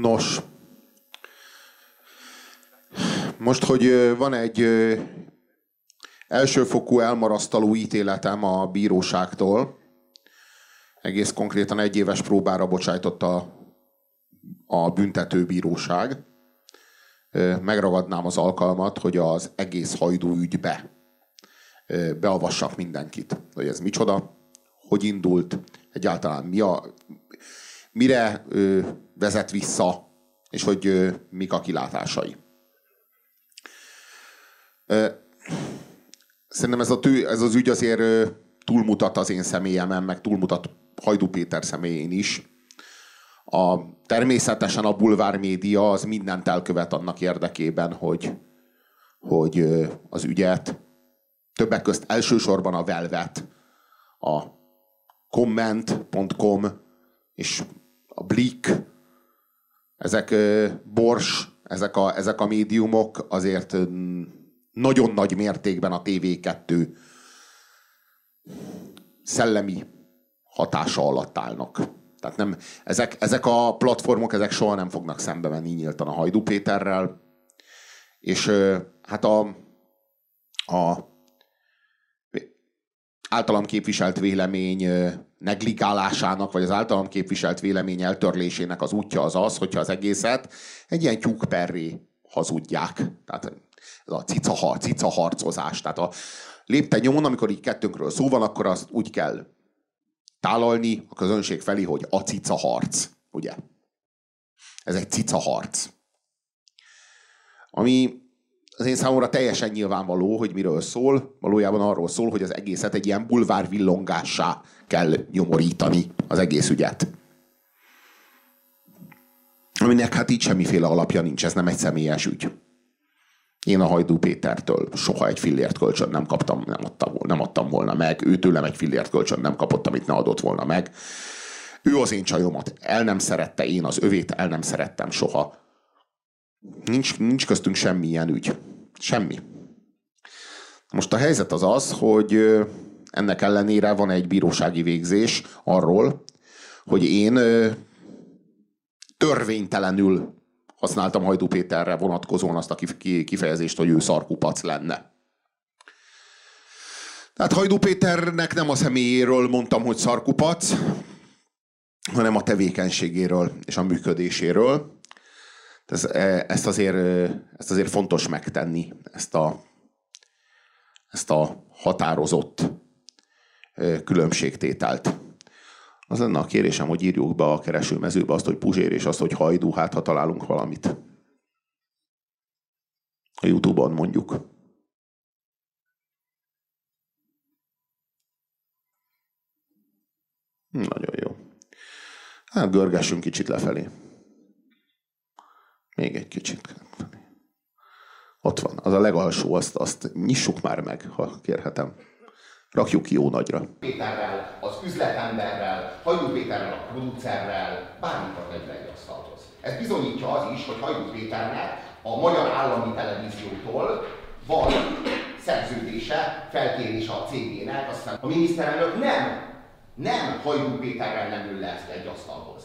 Nos, most, hogy van egy elsőfokú elmarasztaló ítéletem a bíróságtól, egész konkrétan egy éves próbára bocsájtotta a büntetőbíróság. Megragadnám az alkalmat, hogy az egész hajdú ügybe beavassak mindenkit. Hogy ez micsoda, hogy indult, egyáltalán mi a, mire vezet vissza, és hogy mik a kilátásai. Szerintem ez, a tő, ez az ügy azért túlmutat az én személyemen, meg túlmutat Hajdú Péter személyén is. A, természetesen a bulvár média az mindent elkövet annak érdekében, hogy, hogy az ügyet, többek közt elsősorban a Velvet, a comment.com és a Blick, ezek Bors, ezek a, ezek a médiumok azért nagyon nagy mértékben a TV2 szellemi hatása alatt állnak. Tehát nem, ezek, ezek a platformok, ezek soha nem fognak szembe menni nyíltan a Hajdú Péterrel, és hát a, a általam képviselt vélemény negligálásának, vagy az általam képviselt vélemény eltörlésének az útja az az, hogyha az egészet egy ilyen tyúkperré hazudják. Tehát ez a cica, cica harcozás. Tehát a lépte nyomon, amikor így kettőnkről szó van, akkor azt úgy kell tálalni a közönség felé, hogy a cica harc. Ugye? Ez egy cica harc. Ami az én számomra teljesen nyilvánvaló, hogy miről szól. Valójában arról szól, hogy az egészet egy ilyen bulvár villongássá kell nyomorítani az egész ügyet. Aminek hát így semmiféle alapja nincs, ez nem egy személyes ügy. Én a Hajdú Pétertől soha egy fillért kölcsön nem kaptam, nem adtam, nem adtam volna meg. Ő tőlem egy fillért kölcsön nem kapott, amit ne adott volna meg. Ő az én csajomat el nem szerette, én az övét el nem szerettem soha. Nincs, nincs köztünk semmilyen ügy. Semmi. Most a helyzet az az, hogy ennek ellenére van egy bírósági végzés arról, hogy én törvénytelenül használtam Hajdú Péterre vonatkozóan azt a kifejezést, hogy ő szarkupac lenne. Tehát Hajdú Péternek nem a személyéről mondtam, hogy szarkupac, hanem a tevékenységéről és a működéséről. Ez, e, ezt, azért, ezt azért fontos megtenni, ezt a, ezt a határozott különbségtételt. Az lenne a kérésem, hogy írjuk be a keresőmezőbe azt, hogy Puzsér, és azt, hogy Hajdú, hát ha találunk valamit. A Youtube-on mondjuk. Nagyon jó. Hát görgessünk kicsit lefelé. Még egy kicsit. Ott van, az a legalsó, azt, azt nyissuk már meg, ha kérhetem. Rakjuk jó nagyra. Péterrel, az üzletemberrel, Hajdú Péterrel, a producerrel, bármit ad egy egy asztalhoz. Ez bizonyítja az is, hogy Hajdú Péternek a Magyar Állami Televíziótól van szerződése, felkérés a cégének, aztán a miniszterelnök nem, nem Hajdú Péterrel nem ül le ezt egy asztalhoz.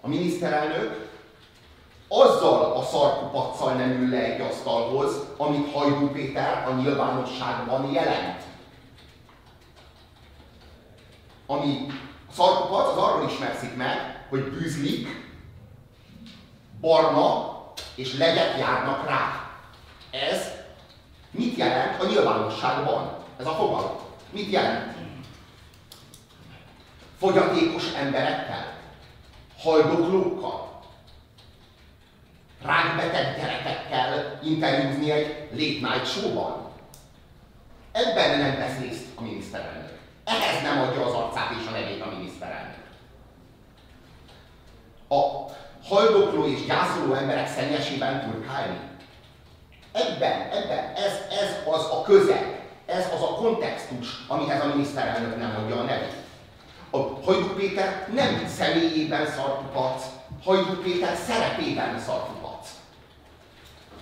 A miniszterelnök azzal a szarkupacsal nem ül le egy asztalhoz, amit Hajdú Péter a nyilvánosságban jelent. Ami a szarkupac az arról ismerszik meg, hogy bűzlik, barna és legyek járnak rá. Ez mit jelent a nyilvánosságban? Ez a fogalom. Mit jelent? Fogyatékos emberekkel? Haldoklókkal? Rákbeteg gyerekekkel interjúzni egy late night show-ban? Ebben nem vesz részt a miniszterelnök. Ehhez nem adja az arcát és a nevét a miniszterelnök. A haldokló és gyászoló emberek szennyesében turkálni. Ebben, ebben, ez, ez az a közeg, ez az a kontextus, amihez a miniszterelnök nem adja a nevét. A Hajdú Péter nem személyében szartupac, Hajdú Péter szerepében szartupac.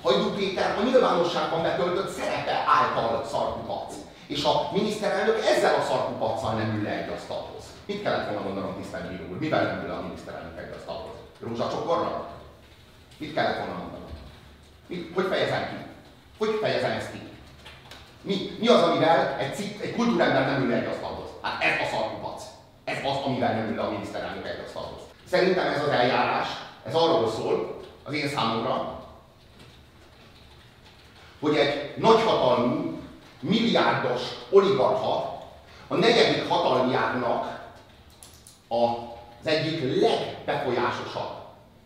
Hajdú Péter a nyilvánosságban betöltött szerepe által szarkupac. És a miniszterelnök ezzel a szarkupacsal nem ül le egy asztalhoz. Mit kellett volna mondanom, tisztelt bíró úr? Mivel nem ül a miniszterelnök egy asztalhoz? Rózsacsokorral? Mit kellett volna mondani? Mit, hogy fejezem ki? Hogy fejezem ezt ki? Mi, mi az, amivel egy, cikk, egy kultúrember nem ül egy asztalhoz? Hát ez a szarkupac. Ez az, amivel nem ül a miniszterelnök egy asztalhoz. Szerintem ez az eljárás, ez arról szól, az én számomra, hogy egy nagyhatalmú, milliárdos oligarcha a negyedik hatalmi ágnak az egyik legbefolyásosabb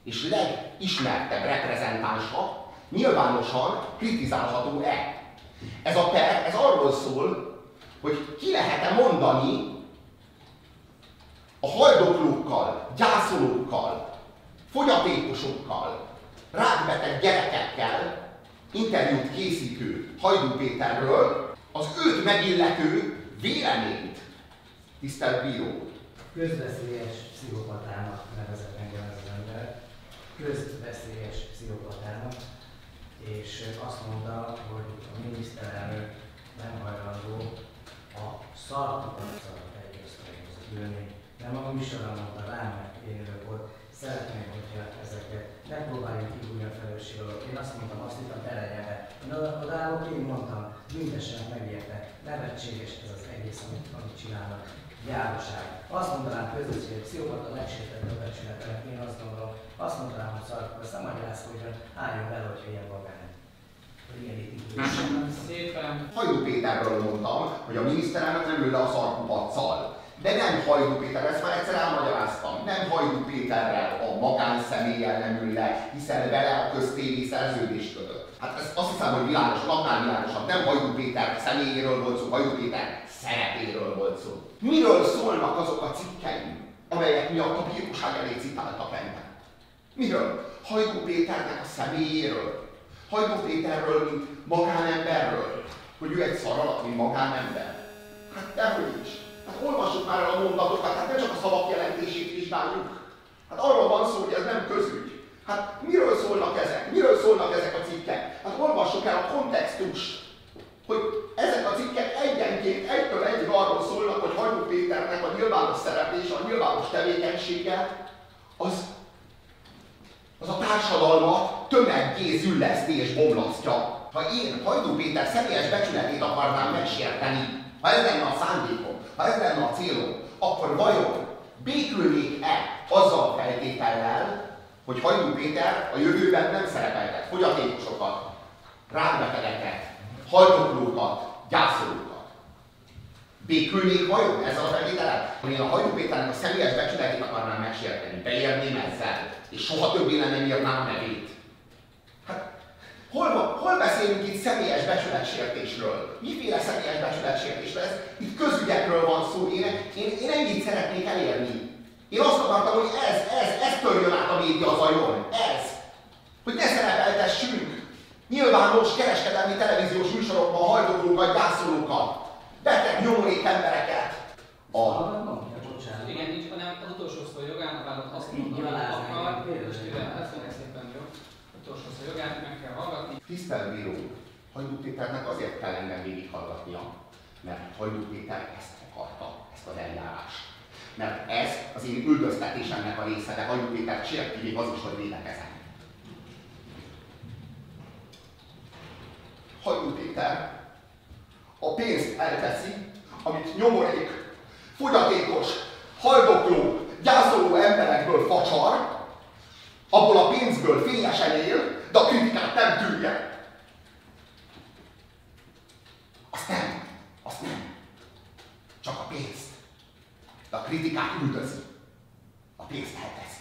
és legismertebb reprezentánsa nyilvánosan kritizálható-e. Ez a per, ez arról szól, hogy ki lehet-e mondani a haldoklókkal, gyászolókkal, fogyatékosokkal, rákbeteg gyerekekkel interjút készítő Hajdú Péterről az őt megillető véleményt, tisztelt bíró. Közveszélyes pszichopatának nevezett engem ez az ember. Közveszélyes pszichopatának. És azt mondta, hogy a miniszterelnök nem hajlandó a szarkupacsal egy összeghoz ülni. De maga műsorban mondta rám, mert én ott, szeretném, hogyha ezeket ne próbáljuk kibújni a felelősség alól. Én azt mondtam, azt itt a terejebe. Én odállok, én mondtam, mindenesenek megérte, nevetséges ez az egész, amit, amit csinálnak. Gyároság. Azt mondanám közösség, hogy pszichopata megsértett a becsületenek, én azt gondolom. Azt mondanám, hogy szarkó, ezt nem magyarázkodjon, álljon bele, hogyha ilyen vagány. Köszönöm szépen. Hajdú Péterről mondtam, hogy a miniszterelnök nem ül le a szarkupacsal. De nem Hajdú Péter, ezt már egyszer elmagyaráztam. Nem Hajdú Péterrel, a magánszemélyel nem ül le, hiszen vele a köztéri szerződés kötött. Hát ez azt hiszem, hogy világos, annál világosabb. Nem Hajdú Péter személyéről volt szó, Hajdú Péter szerepéről volt szó. Miről szólnak azok a cikkeim, amelyek miatt a bíróság elé citáltak engem? Miről? Hajdú Péternek a személyéről. Hajdú Péterről, mint magánemberről. Hogy ő egy szaralat, mint magánember. Hát dehogy is. Hát olvassuk már el a mondatokat, hát ne csak a szavak jelentését vizsgáljuk. Hát arról van szó, hogy ez nem közügy. Hát miről szólnak ezek? Miről szólnak ezek a cikkek? Hát olvassuk el a kontextust. Hogy ezek a cikkek egyenként egytől egyig arról szólnak, hogy Hajdú Péternek a nyilvános szereplése, a nyilvános tevékenysége, az, az a társadalmat tömeggé zülleszti és bomlasztja. Ha én Hajdú Péter személyes becsületét akarnám megsérteni, ha ez lenne a szándékom, ha ez lenne a célom, akkor vajon békülnék-e azzal a feltétellel, hogy Hajdú Péter a jövőben nem szerepeltet fogyatékosokat, rákbetegeket, haldoklókat, gyászolókat. Békülnék vajon ezzel a feltétellel? Én a Hajdú Péternek a személyes becsületét akarnám megsérteni, beérném ezzel, és soha többé nem írnám nevét. Hol, hol beszélünk itt személyes becsületsértésről? Miféle személyes becsületsértésről? Ez, itt közügyekről van szó. Én, én, én ennyit szeretnék elérni. Én azt akartam, hogy ez, ez, ez törjön át a média zajon. Ez. Hogy ne szerepeltessünk nyilvános kereskedelmi televíziós műsorokban hajdoklókat, gyászolókat, beteg nyomorék embereket. A... Igen, nincs, hanem az utolsó szó jogán, azt mondom, hogy akar, és tőle, szó jogát meg kell hallgatni. Tisztelt bíró, Hajdú Péternek azért kell engem végighallgatnia, mert Hajdú Péter ezt akarta, ezt az eljárást. Mert ez az én üldöztetésemnek a része, de Hajdú Péter sérti még az is, hogy védekezem. Hajdú Péter a pénzt elteszi, amit nyomorék, fogyatékos, haldokló, gyászoló emberekből facsar, abból a pénzből fényesen él, de a kritikát nem tűrje. Azt nem, azt nem. Csak a pénzt. De a kritikát üldözi. A pénzt elteszi.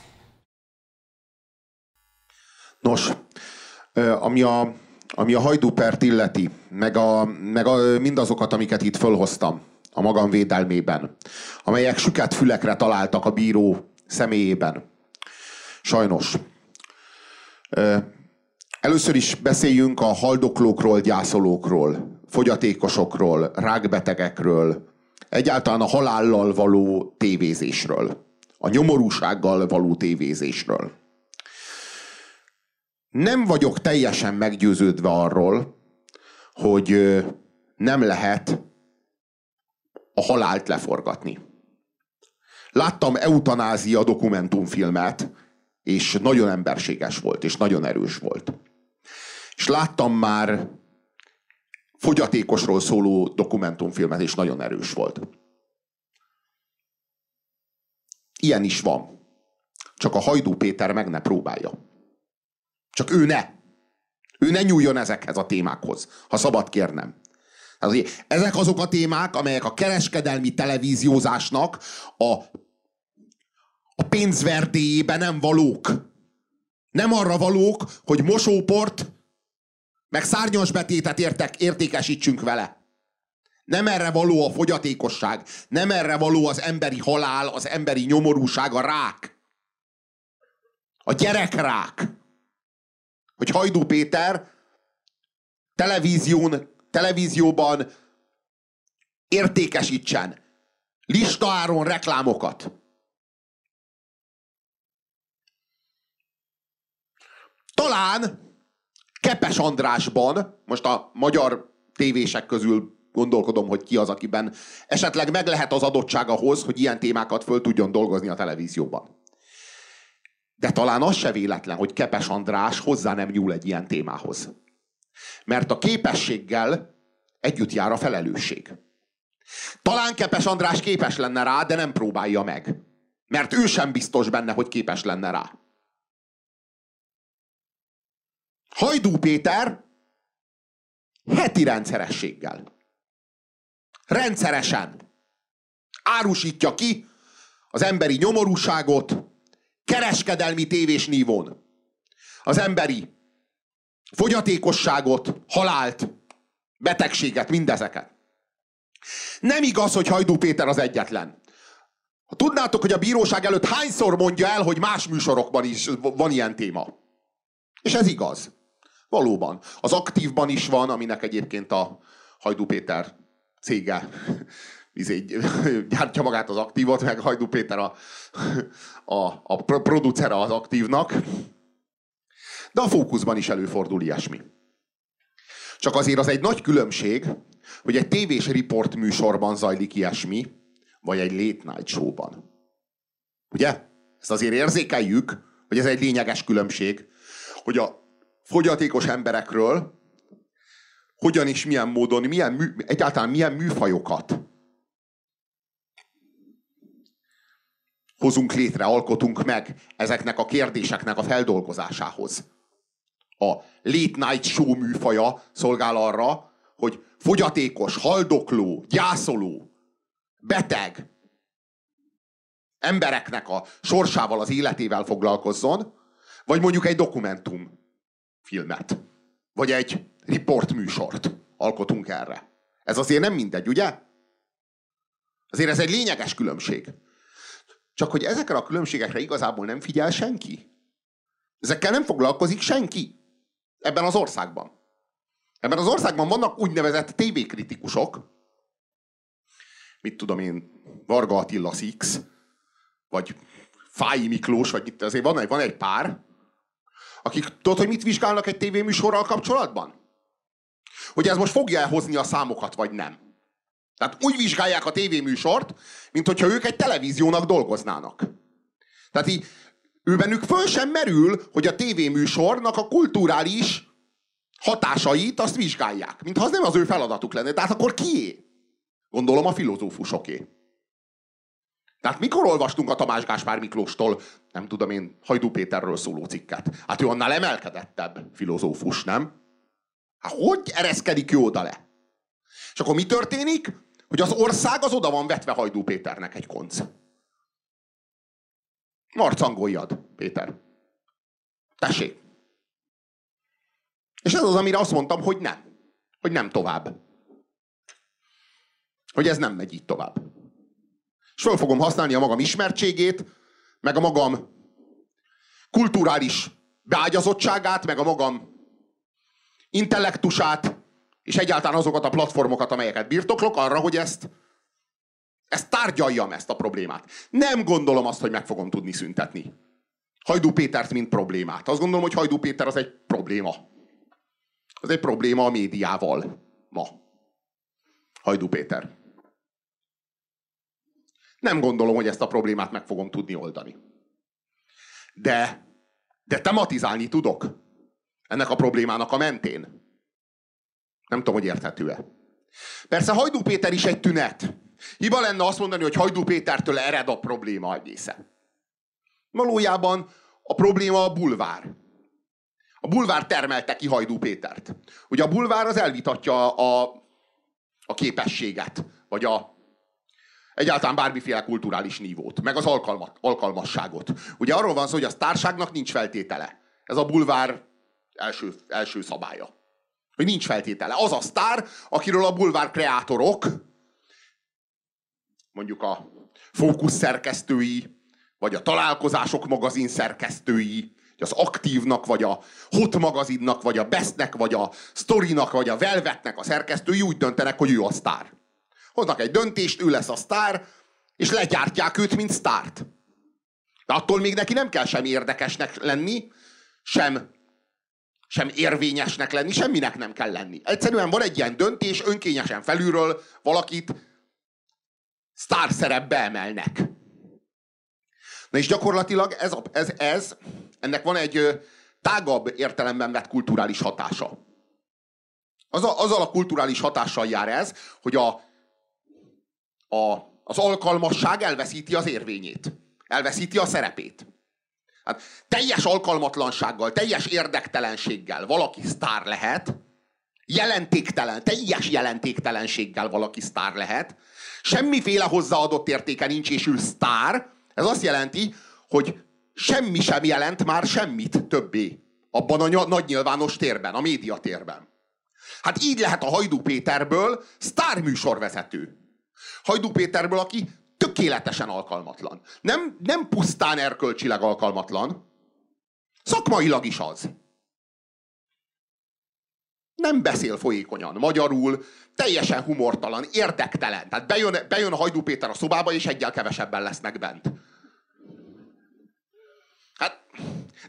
Nos, ami a, ami a hajdúpert illeti, meg, a, meg a, mindazokat, amiket itt fölhoztam a magam védelmében, amelyek süket fülekre találtak a bíró személyében. Sajnos. Először is beszéljünk a haldoklókról, gyászolókról, fogyatékosokról, rákbetegekről, egyáltalán a halállal való tévézésről, a nyomorúsággal való tévézésről. Nem vagyok teljesen meggyőződve arról, hogy nem lehet a halált leforgatni. Láttam eutanázia dokumentumfilmet, És nagyon emberséges volt, és nagyon erős volt. És láttam már fogyatékosról szóló dokumentumfilmet, és nagyon erős volt. Ilyen is van. Csak a Hajdú Péter meg ne próbálja. Csak ő ne. Ő ne nyúljon ezekhez a témákhoz, ha szabad kérnem. Ezek azok a témák, amelyek a kereskedelmi televíziózásnak a, a pénzverdéjében nem valók. Nem arra valók, hogy mosóport meg szárnyas betétet értek, értékesítsünk vele. Nem erre való a fogyatékosság, nem erre való az emberi halál, az emberi nyomorúság, a rák. A gyerekrák. Hogy Hajdú Péter televízión, televízióban értékesítsen listaáron reklámokat. Talán Kepes Andrásban, most a magyar tévések közül gondolkodom, hogy ki az, akiben esetleg meg lehet az adottság ahhoz, hogy ilyen témákat föl tudjon dolgozni a televízióban. De talán az se véletlen, hogy Kepes András hozzá nem nyúl egy ilyen témához. Mert a képességgel együtt jár a felelősség. Talán Kepes András képes lenne rá, de nem próbálja meg. Mert ő sem biztos benne, hogy képes lenne rá. Hajdú Péter heti rendszerességgel, rendszeresen árusítja ki az emberi nyomorúságot kereskedelmi tévés nívón. Az emberi fogyatékosságot, halált, betegséget, mindezeket. Nem igaz, hogy Hajdú Péter az egyetlen. Ha tudnátok, hogy a bíróság előtt hányszor mondja el, hogy más műsorokban is van ilyen téma. És ez igaz. Valóban. Az aktívban is van, aminek egyébként a Hajdú Péter cége izé, gyártja magát az aktívot, meg Hajdú Péter a, a, a producere az aktívnak. De a fókuszban is előfordul ilyesmi. Csak azért az egy nagy különbség, hogy egy tévés riport műsorban zajlik ilyesmi, vagy egy late night showban. Ugye? Ezt azért érzékeljük, hogy ez egy lényeges különbség, hogy a fogyatékos emberekről hogyan és milyen módon, milyen mű, egyáltalán milyen műfajokat hozunk létre, alkotunk meg ezeknek a kérdéseknek a feldolgozásához. A late night show műfaja szolgál arra, hogy fogyatékos, haldokló, gyászoló, beteg embereknek a sorsával, az életével foglalkozzon, vagy mondjuk egy dokumentum filmet, vagy egy riportműsort alkotunk erre. Ez azért nem mindegy, ugye? Azért ez egy lényeges különbség. Csak hogy ezekre a különbségekre igazából nem figyel senki. Ezekkel nem foglalkozik senki. Ebben az országban. Ebben az országban vannak úgynevezett tévékritikusok, mit tudom én, Varga Attila Six, vagy Fáji Miklós, vagy itt azért van, van egy pár, akik tudod, hogy mit vizsgálnak egy tévéműsorral kapcsolatban? Hogy ez most fogja elhozni a számokat, vagy nem. Tehát úgy vizsgálják a tévéműsort, mint hogyha ők egy televíziónak dolgoznának. Tehát így ő föl sem merül, hogy a tévéműsornak a kulturális hatásait azt vizsgálják. Mintha az nem az ő feladatuk lenne. Tehát akkor kié? Gondolom a filozófusoké. Tehát mikor olvastunk a Tamás Gáspár Miklóstól, nem tudom én, Hajdú Péterről szóló cikket? Hát ő annál emelkedettebb filozófus, nem? Hát hogy ereszkedik ő oda le? És akkor mi történik? Hogy az ország az oda van vetve Hajdú Péternek egy konc. Marcangoljad, Péter. Tessék. És ez az, amire azt mondtam, hogy nem. Hogy nem tovább. Hogy ez nem megy így tovább. És föl fogom használni a magam ismertségét, meg a magam kulturális beágyazottságát, meg a magam intellektusát, és egyáltalán azokat a platformokat, amelyeket birtoklok arra, hogy ezt, ezt tárgyaljam, ezt a problémát. Nem gondolom azt, hogy meg fogom tudni szüntetni. Hajdú Pétert, mint problémát. Azt gondolom, hogy Hajdú Péter az egy probléma. Az egy probléma a médiával ma. Hajdú Péter. Nem gondolom, hogy ezt a problémát meg fogom tudni oldani. De De tematizálni tudok ennek a problémának a mentén. Nem tudom, hogy érthető-e. Persze Hajdú Péter is egy tünet. Hiba lenne azt mondani, hogy Hajdú Pétertől ered a probléma egészen. Valójában a probléma a bulvár. A bulvár termelte ki Hajdú Pétert. Ugye a bulvár az elvitatja a, a képességet, vagy a, egyáltalán bármiféle kulturális nívót, meg az alkalmat, alkalmasságot. Ugye arról van szó, hogy a társágnak nincs feltétele. Ez a bulvár első, első szabálya. Hogy nincs feltétele. Az a sztár, akiről a bulvár kreátorok, mondjuk a fókusz szerkesztői, vagy a találkozások magazin szerkesztői, az aktívnak, vagy a Hot magazinnak, vagy a Bestnek, vagy a Storynak, vagy a Velvetnek a szerkesztői úgy döntenek, hogy ő a sztár. Hoznak egy döntést, ő lesz a sztár, és legyártják őt, mint sztárt. De attól még neki nem kell sem érdekesnek lenni, sem, sem érvényesnek lenni, semminek nem kell lenni. Egyszerűen van egy ilyen döntés, önkényesen felülről valakit sztár szerepbe emelnek. Na és gyakorlatilag ez, ez, ez, ennek van egy tágabb értelemben vett kulturális hatása. Az a, azzal a kulturális hatással jár ez, hogy a, a, az alkalmasság elveszíti az érvényét. Elveszíti a szerepét. Hát teljes alkalmatlansággal, teljes érdektelenséggel valaki sztár lehet, jelentéktelen, teljes jelentéktelenséggel valaki sztár lehet, semmiféle hozzáadott értéke nincs, és ő sztár, ez azt jelenti, hogy semmi sem jelent már semmit többé abban a nagy nyilvános térben, a médiatérben. Hát így lehet a Hajdú Péterből sztárműsorvezető. Hajdú Péterből, aki tökéletesen alkalmatlan. Nem, nem pusztán erkölcsileg alkalmatlan, szakmailag is az. Nem beszél folyékonyan magyarul, teljesen humortalan, érdektelen. Tehát bejön, bejön Hajdú Péter a szobába, és egyel kevesebben lesznek bent. Hát,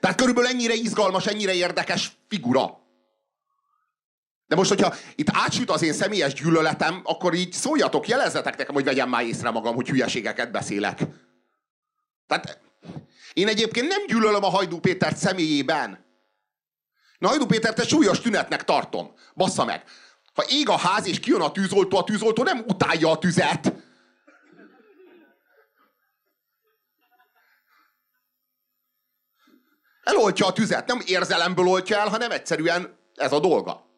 tehát körülbelül ennyire izgalmas, ennyire érdekes figura. De most, hogyha itt átsüt az én személyes gyűlöletem, akkor így szóljatok, jelezzetek nekem, hogy vegyem már észre magam, hogy hülyeségeket beszélek. Tehát én egyébként nem gyűlölöm a Hajdú Pétert személyében. Na, Hajdú Pétert egy súlyos tünetnek tartom. Bassza meg. Ha ég a ház és kijön a tűzoltó, a tűzoltó nem utálja a tüzet. Eloltja a tüzet, nem érzelemből oltja el, hanem egyszerűen ez a dolga.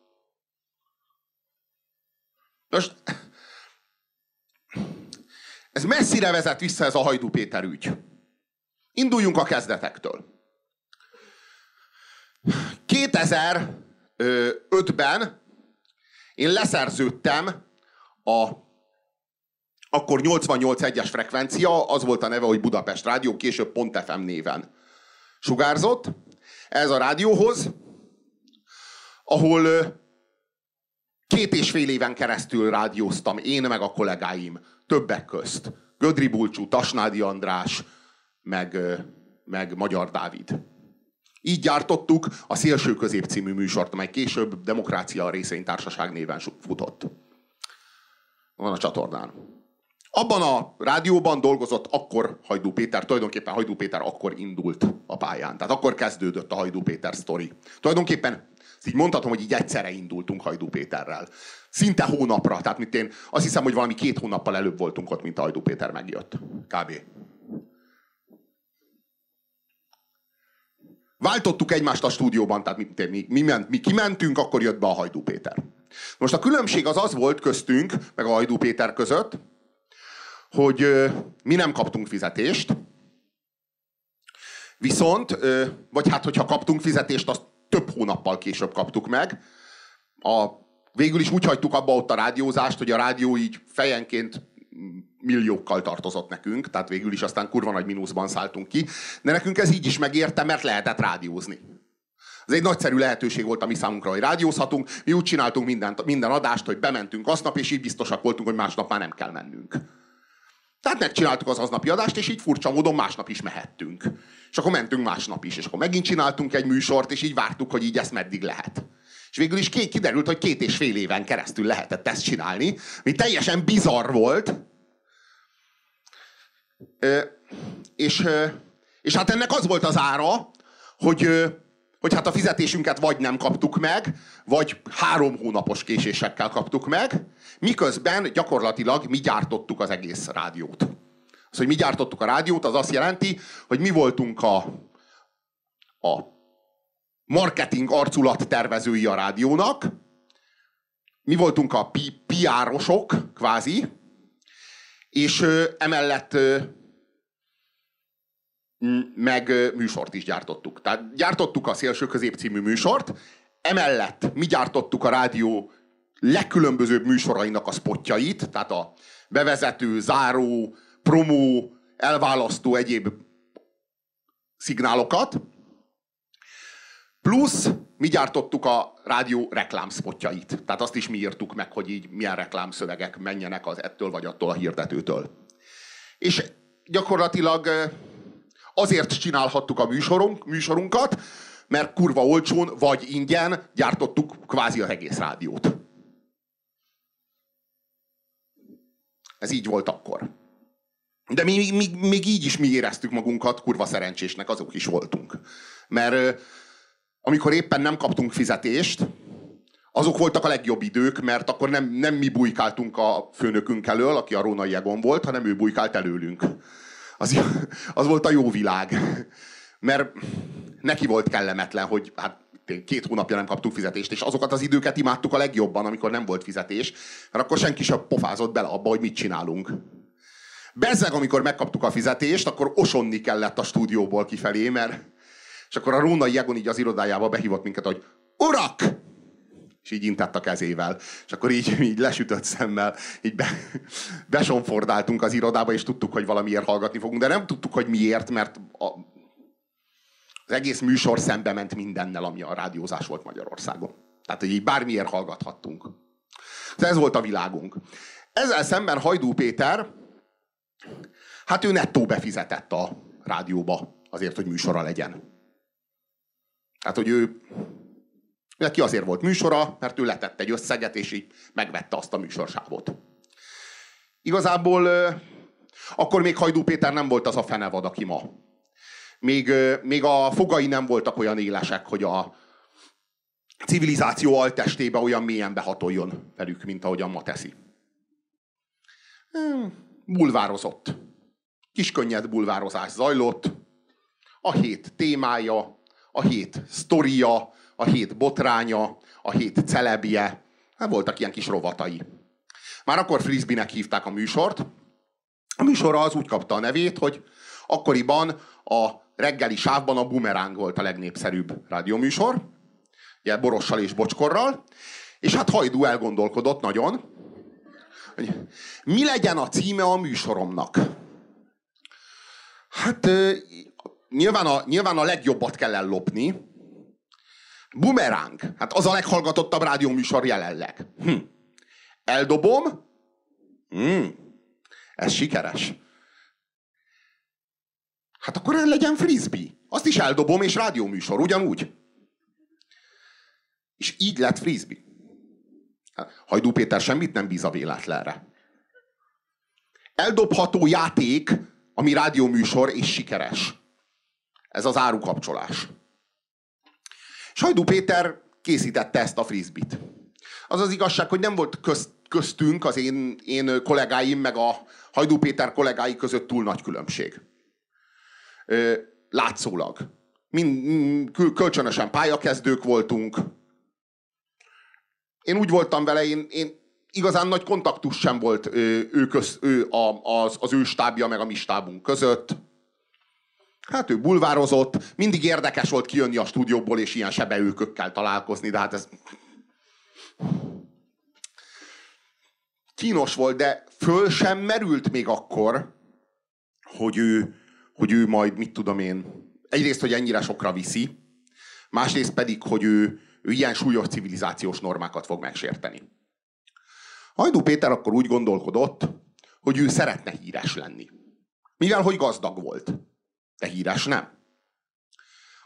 Most ez messzire vezet vissza ez a Hajdú Péter ügy. Induljunk a kezdetektől. 2005-ben én leszerződtem a akkor 88.1-es frekvencia, az volt a neve, hogy Budapest Rádió, később Pont FM néven sugárzott. Ez a rádióhoz, ahol két és fél éven keresztül rádióztam én meg a kollégáim, többek közt. Gödri Bulcsú, Tasnádi András, meg, meg Magyar Dávid. Így gyártottuk a Szélső Közép című műsort, amely később Demokrácia Részvénytársaság néven futott. Van a csatornán. Abban a rádióban dolgozott akkor Hajdú Péter, tulajdonképpen Hajdú Péter akkor indult a pályán. Tehát akkor kezdődött a Hajdú Péter sztori. Tulajdonképpen így mondhatom, hogy így egyszerre indultunk Hajdú Péterrel. Szinte hónapra, tehát mint én azt hiszem, hogy valami két hónappal előbb voltunk ott, mint Hajdú Péter megjött. Kb. Váltottuk egymást a stúdióban, tehát mi, mi, mi, mi kimentünk, akkor jött be a Hajdú Péter. Most a különbség az az volt köztünk, meg a Hajdú Péter között, hogy ö, mi nem kaptunk fizetést, viszont, ö, vagy hát, hogyha kaptunk fizetést, azt több hónappal később kaptuk meg. A, végül is úgy hagytuk abba ott a rádiózást, hogy a rádió így fejenként milliókkal tartozott nekünk, tehát végül is aztán kurva nagy mínuszban szálltunk ki, de nekünk ez így is megérte, mert lehetett rádiózni. Ez egy nagyszerű lehetőség volt a mi számunkra, hogy rádiózhatunk. Mi úgy csináltunk minden, minden adást, hogy bementünk aznap, és így biztosak voltunk, hogy másnap már nem kell mennünk. Tehát megcsináltuk az aznapi adást, és így furcsa módon másnap is mehettünk. És akkor mentünk másnap is, és akkor megint csináltunk egy műsort, és így vártuk, hogy így ezt meddig lehet. És végül is két, kiderült, hogy két és fél éven keresztül lehetett ezt csinálni, ami teljesen bizarr volt. És, és hát ennek az volt az ára, hogy, hogy hát a fizetésünket vagy nem kaptuk meg, vagy három hónapos késésekkel kaptuk meg, miközben gyakorlatilag mi gyártottuk az egész rádiót. Az, hogy mi gyártottuk a rádiót, az azt jelenti, hogy mi voltunk a, a marketing arculat tervezői a rádiónak, mi voltunk a PR-osok, kvázi, és ö, emellett ö, meg műsort is gyártottuk. Tehát gyártottuk a Szélső Közép című műsort, emellett mi gyártottuk a rádió legkülönbözőbb műsorainak a spotjait, tehát a bevezető, záró, promó, elválasztó egyéb szignálokat, plusz mi gyártottuk a rádió reklámspotjait. Tehát azt is mi írtuk meg, hogy így milyen reklámszövegek menjenek az ettől vagy attól a hirdetőtől. És gyakorlatilag azért csinálhattuk a műsorunk, műsorunkat, mert kurva olcsón vagy ingyen gyártottuk kvázi az egész rádiót. Ez így volt akkor. De mi, mi, még így is mi éreztük magunkat kurva szerencsésnek, azok is voltunk. Mert amikor éppen nem kaptunk fizetést, azok voltak a legjobb idők, mert akkor nem, nem mi bujkáltunk a főnökünk elől, aki a Rónai Egon volt, hanem ő bujkált előlünk. Az, az volt a jó világ. Mert neki volt kellemetlen, hogy hát két hónapja nem kaptuk fizetést, és azokat az időket imádtuk a legjobban, amikor nem volt fizetés, mert akkor senki sem pofázott bele abba, hogy mit csinálunk. Bezzeg, amikor megkaptuk a fizetést, akkor osonni kellett a stúdióból kifelé, mert és akkor a Rónai Egon így az irodájába behívott minket, hogy Urak! És így intett a kezével. És akkor így, így lesütött szemmel, így be, besonfordáltunk az irodába, és tudtuk, hogy valamiért hallgatni fogunk, de nem tudtuk, hogy miért, mert a, az egész műsor szembe ment mindennel, ami a rádiózás volt Magyarországon. Tehát, hogy így bármiért hallgathattunk. Ez volt a világunk. Ezzel szemben Hajdú Péter, hát ő nettó befizetett a rádióba azért, hogy műsora legyen. Tehát, hogy ő neki azért volt műsora, mert ő letett egy összeget, és így megvette azt a műsorsávot. Igazából akkor még Hajdú Péter nem volt az a fenevad, aki ma. Még, még a fogai nem voltak olyan élesek, hogy a civilizáció altestébe olyan mélyen behatoljon velük, mint ahogyan ma teszi. Bulvározott. Kiskönnyed bulvározás zajlott. A hét témája, a hét sztoria, a hét botránya, a hét celebje. Hát voltak ilyen kis rovatai. Már akkor frisbee hívták a műsort. A műsorra az úgy kapta a nevét, hogy akkoriban a reggeli sávban a Bumerang volt a legnépszerűbb rádióműsor, ugye Borossal és Bocskorral, és hát Hajdú elgondolkodott nagyon, hogy mi legyen a címe a műsoromnak. Hát nyilván a, nyilván a legjobbat kell ellopni. Bumerang. Hát az a leghallgatottabb rádióműsor jelenleg. Hm. Eldobom. Hm. Ez sikeres. Hát akkor legyen frisbee. Azt is eldobom, és rádióműsor, ugyanúgy. És így lett frisbee. Hajdú Péter semmit nem bíz a véletlenre. Eldobható játék, ami rádióműsor és sikeres. Ez az árukapcsolás. Sajdú Péter készítette ezt a frisbit. Az az igazság, hogy nem volt közt, köztünk, az én, én kollégáim, meg a Hajdú Péter kollégái között túl nagy különbség. Látszólag. Mind, kölcsönösen pályakezdők voltunk. Én úgy voltam vele, én, én igazán nagy kontaktus sem volt ő, ő, köz, ő a, az, az ő stábja meg a mi stábunk között. Hát ő bulvározott, mindig érdekes volt kijönni a stúdióból, és ilyen sebeőkökkel találkozni, de hát ez... Kínos volt, de föl sem merült még akkor, hogy ő, hogy ő majd, mit tudom én, egyrészt, hogy ennyire sokra viszi, másrészt pedig, hogy ő, ő ilyen súlyos civilizációs normákat fog megsérteni. Hajdú Péter akkor úgy gondolkodott, hogy ő szeretne híres lenni. Mivel, hogy gazdag volt. De híres nem.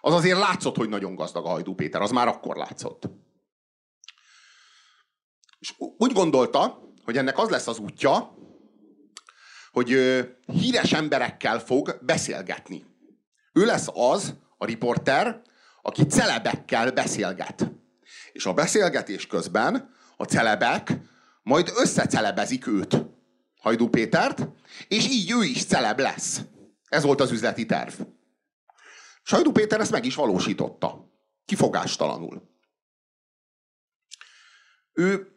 Az azért látszott, hogy nagyon gazdag a Hajdú Péter, az már akkor látszott. És úgy gondolta, hogy ennek az lesz az útja, hogy híres emberekkel fog beszélgetni. Ő lesz az, a riporter, aki celebekkel beszélget. És a beszélgetés közben a celebek majd összecelebezik őt, Hajdú Pétert, és így ő is celeb lesz. Ez volt az üzleti terv. Sajdú Péter ezt meg is valósította. Kifogástalanul. Ő,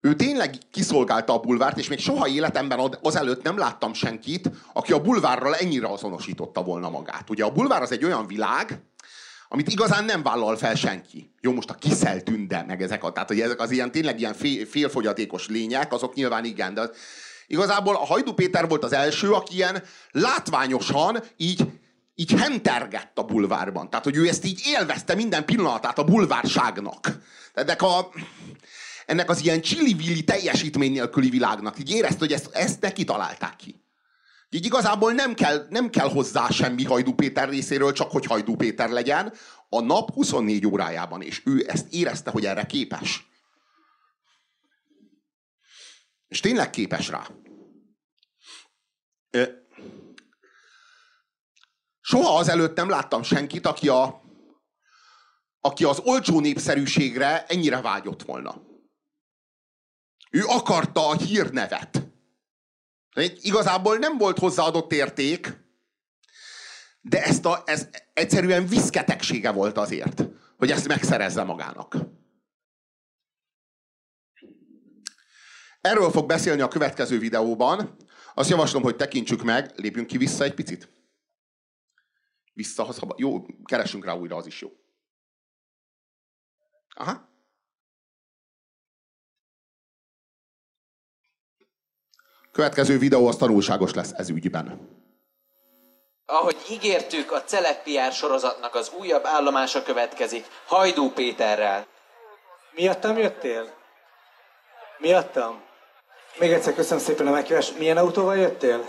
ő tényleg kiszolgálta a bulvárt, és még soha életemben azelőtt nem láttam senkit, aki a bulvárral ennyire azonosította volna magát. Ugye a bulvár az egy olyan világ, amit igazán nem vállal fel senki. Jó, most a kiszel tünde, meg ezek, a, tehát hogy ezek az ilyen tényleg ilyen fél, félfogyatékos lények, azok nyilván igen, de igazából a Hajdu Péter volt az első, aki ilyen látványosan így így hentergett a bulvárban. Tehát, hogy ő ezt így élvezte minden pillanatát a bulvárságnak. Ennek, a, ennek az ilyen csili teljesítmény nélküli világnak. Így érezte, hogy ezt, ezt neki találták ki. Így igazából nem kell, nem kell hozzá semmi Hajdú Péter részéről, csak hogy Hajdú Péter legyen a nap 24 órájában, és ő ezt érezte, hogy erre képes. És tényleg képes rá. Soha azelőtt nem láttam senkit, aki, a, aki az olcsó népszerűségre ennyire vágyott volna. Ő akarta a hírnevet. Igazából nem volt hozzáadott érték, de ezt a, ez egyszerűen viszketegsége volt azért, hogy ezt megszerezze magának. Erről fog beszélni a következő videóban. Azt javaslom, hogy tekintsük meg, lépjünk ki vissza egy picit. Vissza, ha szabad. Jó, keresünk rá újra, az is jó. Aha. Következő videó az tanulságos lesz ez ügyben. Ahogy ígértük, a Celeb sorozatnak az újabb állomása következik, Hajdú Péterrel. Miattam jöttél? Miattam? Még egyszer köszönöm szépen a meghívást. Milyen autóval jöttél?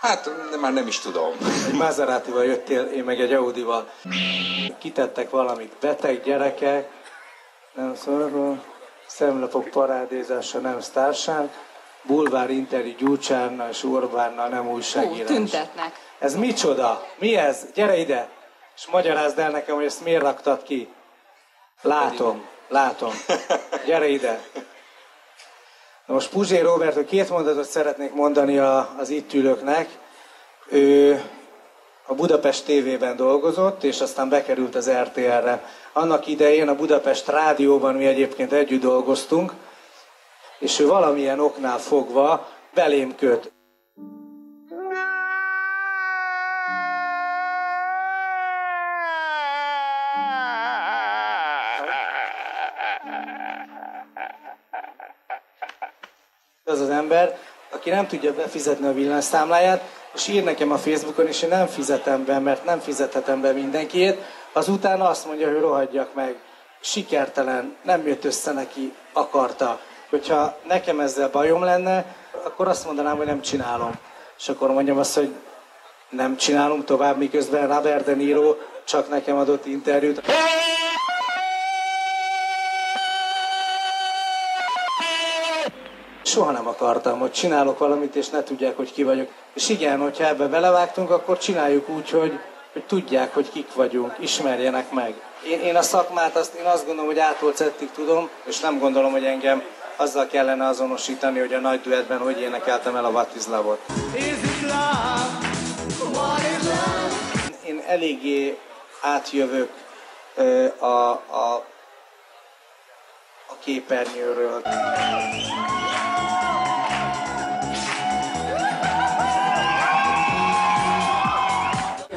Hát, de már nem is tudom. Egy Maserati-val jöttél, én meg egy Audi-val. Kitettek valamit, beteg gyerekek, nem szorgó, szemlapok parádézása, nem sztárság, bulvár interjú Gyurcsárna és Orbánnal, nem újságírás. Hú, tüntetnek. Ez micsoda? Mi ez? Gyere ide! És magyarázd el nekem, hogy ezt miért raktad ki. Látom, látom. Gyere ide. Na most Puzsé Robert, két mondatot szeretnék mondani a, az itt ülőknek. Ő a Budapest TV-ben dolgozott, és aztán bekerült az RTL-re. Annak idején a Budapest Rádióban mi egyébként együtt dolgoztunk, és ő valamilyen oknál fogva belém köt. Az az ember, aki nem tudja befizetni a villanyszámláját, és ír nekem a Facebookon, és én nem fizetem be, mert nem fizethetem be mindenkiét, azután azt mondja, hogy rohadjak meg. Sikertelen, nem jött össze neki, akarta hogyha nekem ezzel bajom lenne, akkor azt mondanám, hogy nem csinálom. És akkor mondjam azt, hogy nem csinálom tovább, miközben Robert De Niro csak nekem adott interjút. Soha nem akartam, hogy csinálok valamit, és ne tudják, hogy ki vagyok. És igen, hogyha ebbe belevágtunk, akkor csináljuk úgy, hogy, hogy tudják, hogy kik vagyunk, ismerjenek meg. Én, én a szakmát, azt, én azt gondolom, hogy ától tudom, és nem gondolom, hogy engem azzal kellene azonosítani, hogy a nagy duettben hogy énekeltem el a What is Love-ot. Én eléggé átjövök a, a, a képernyőről.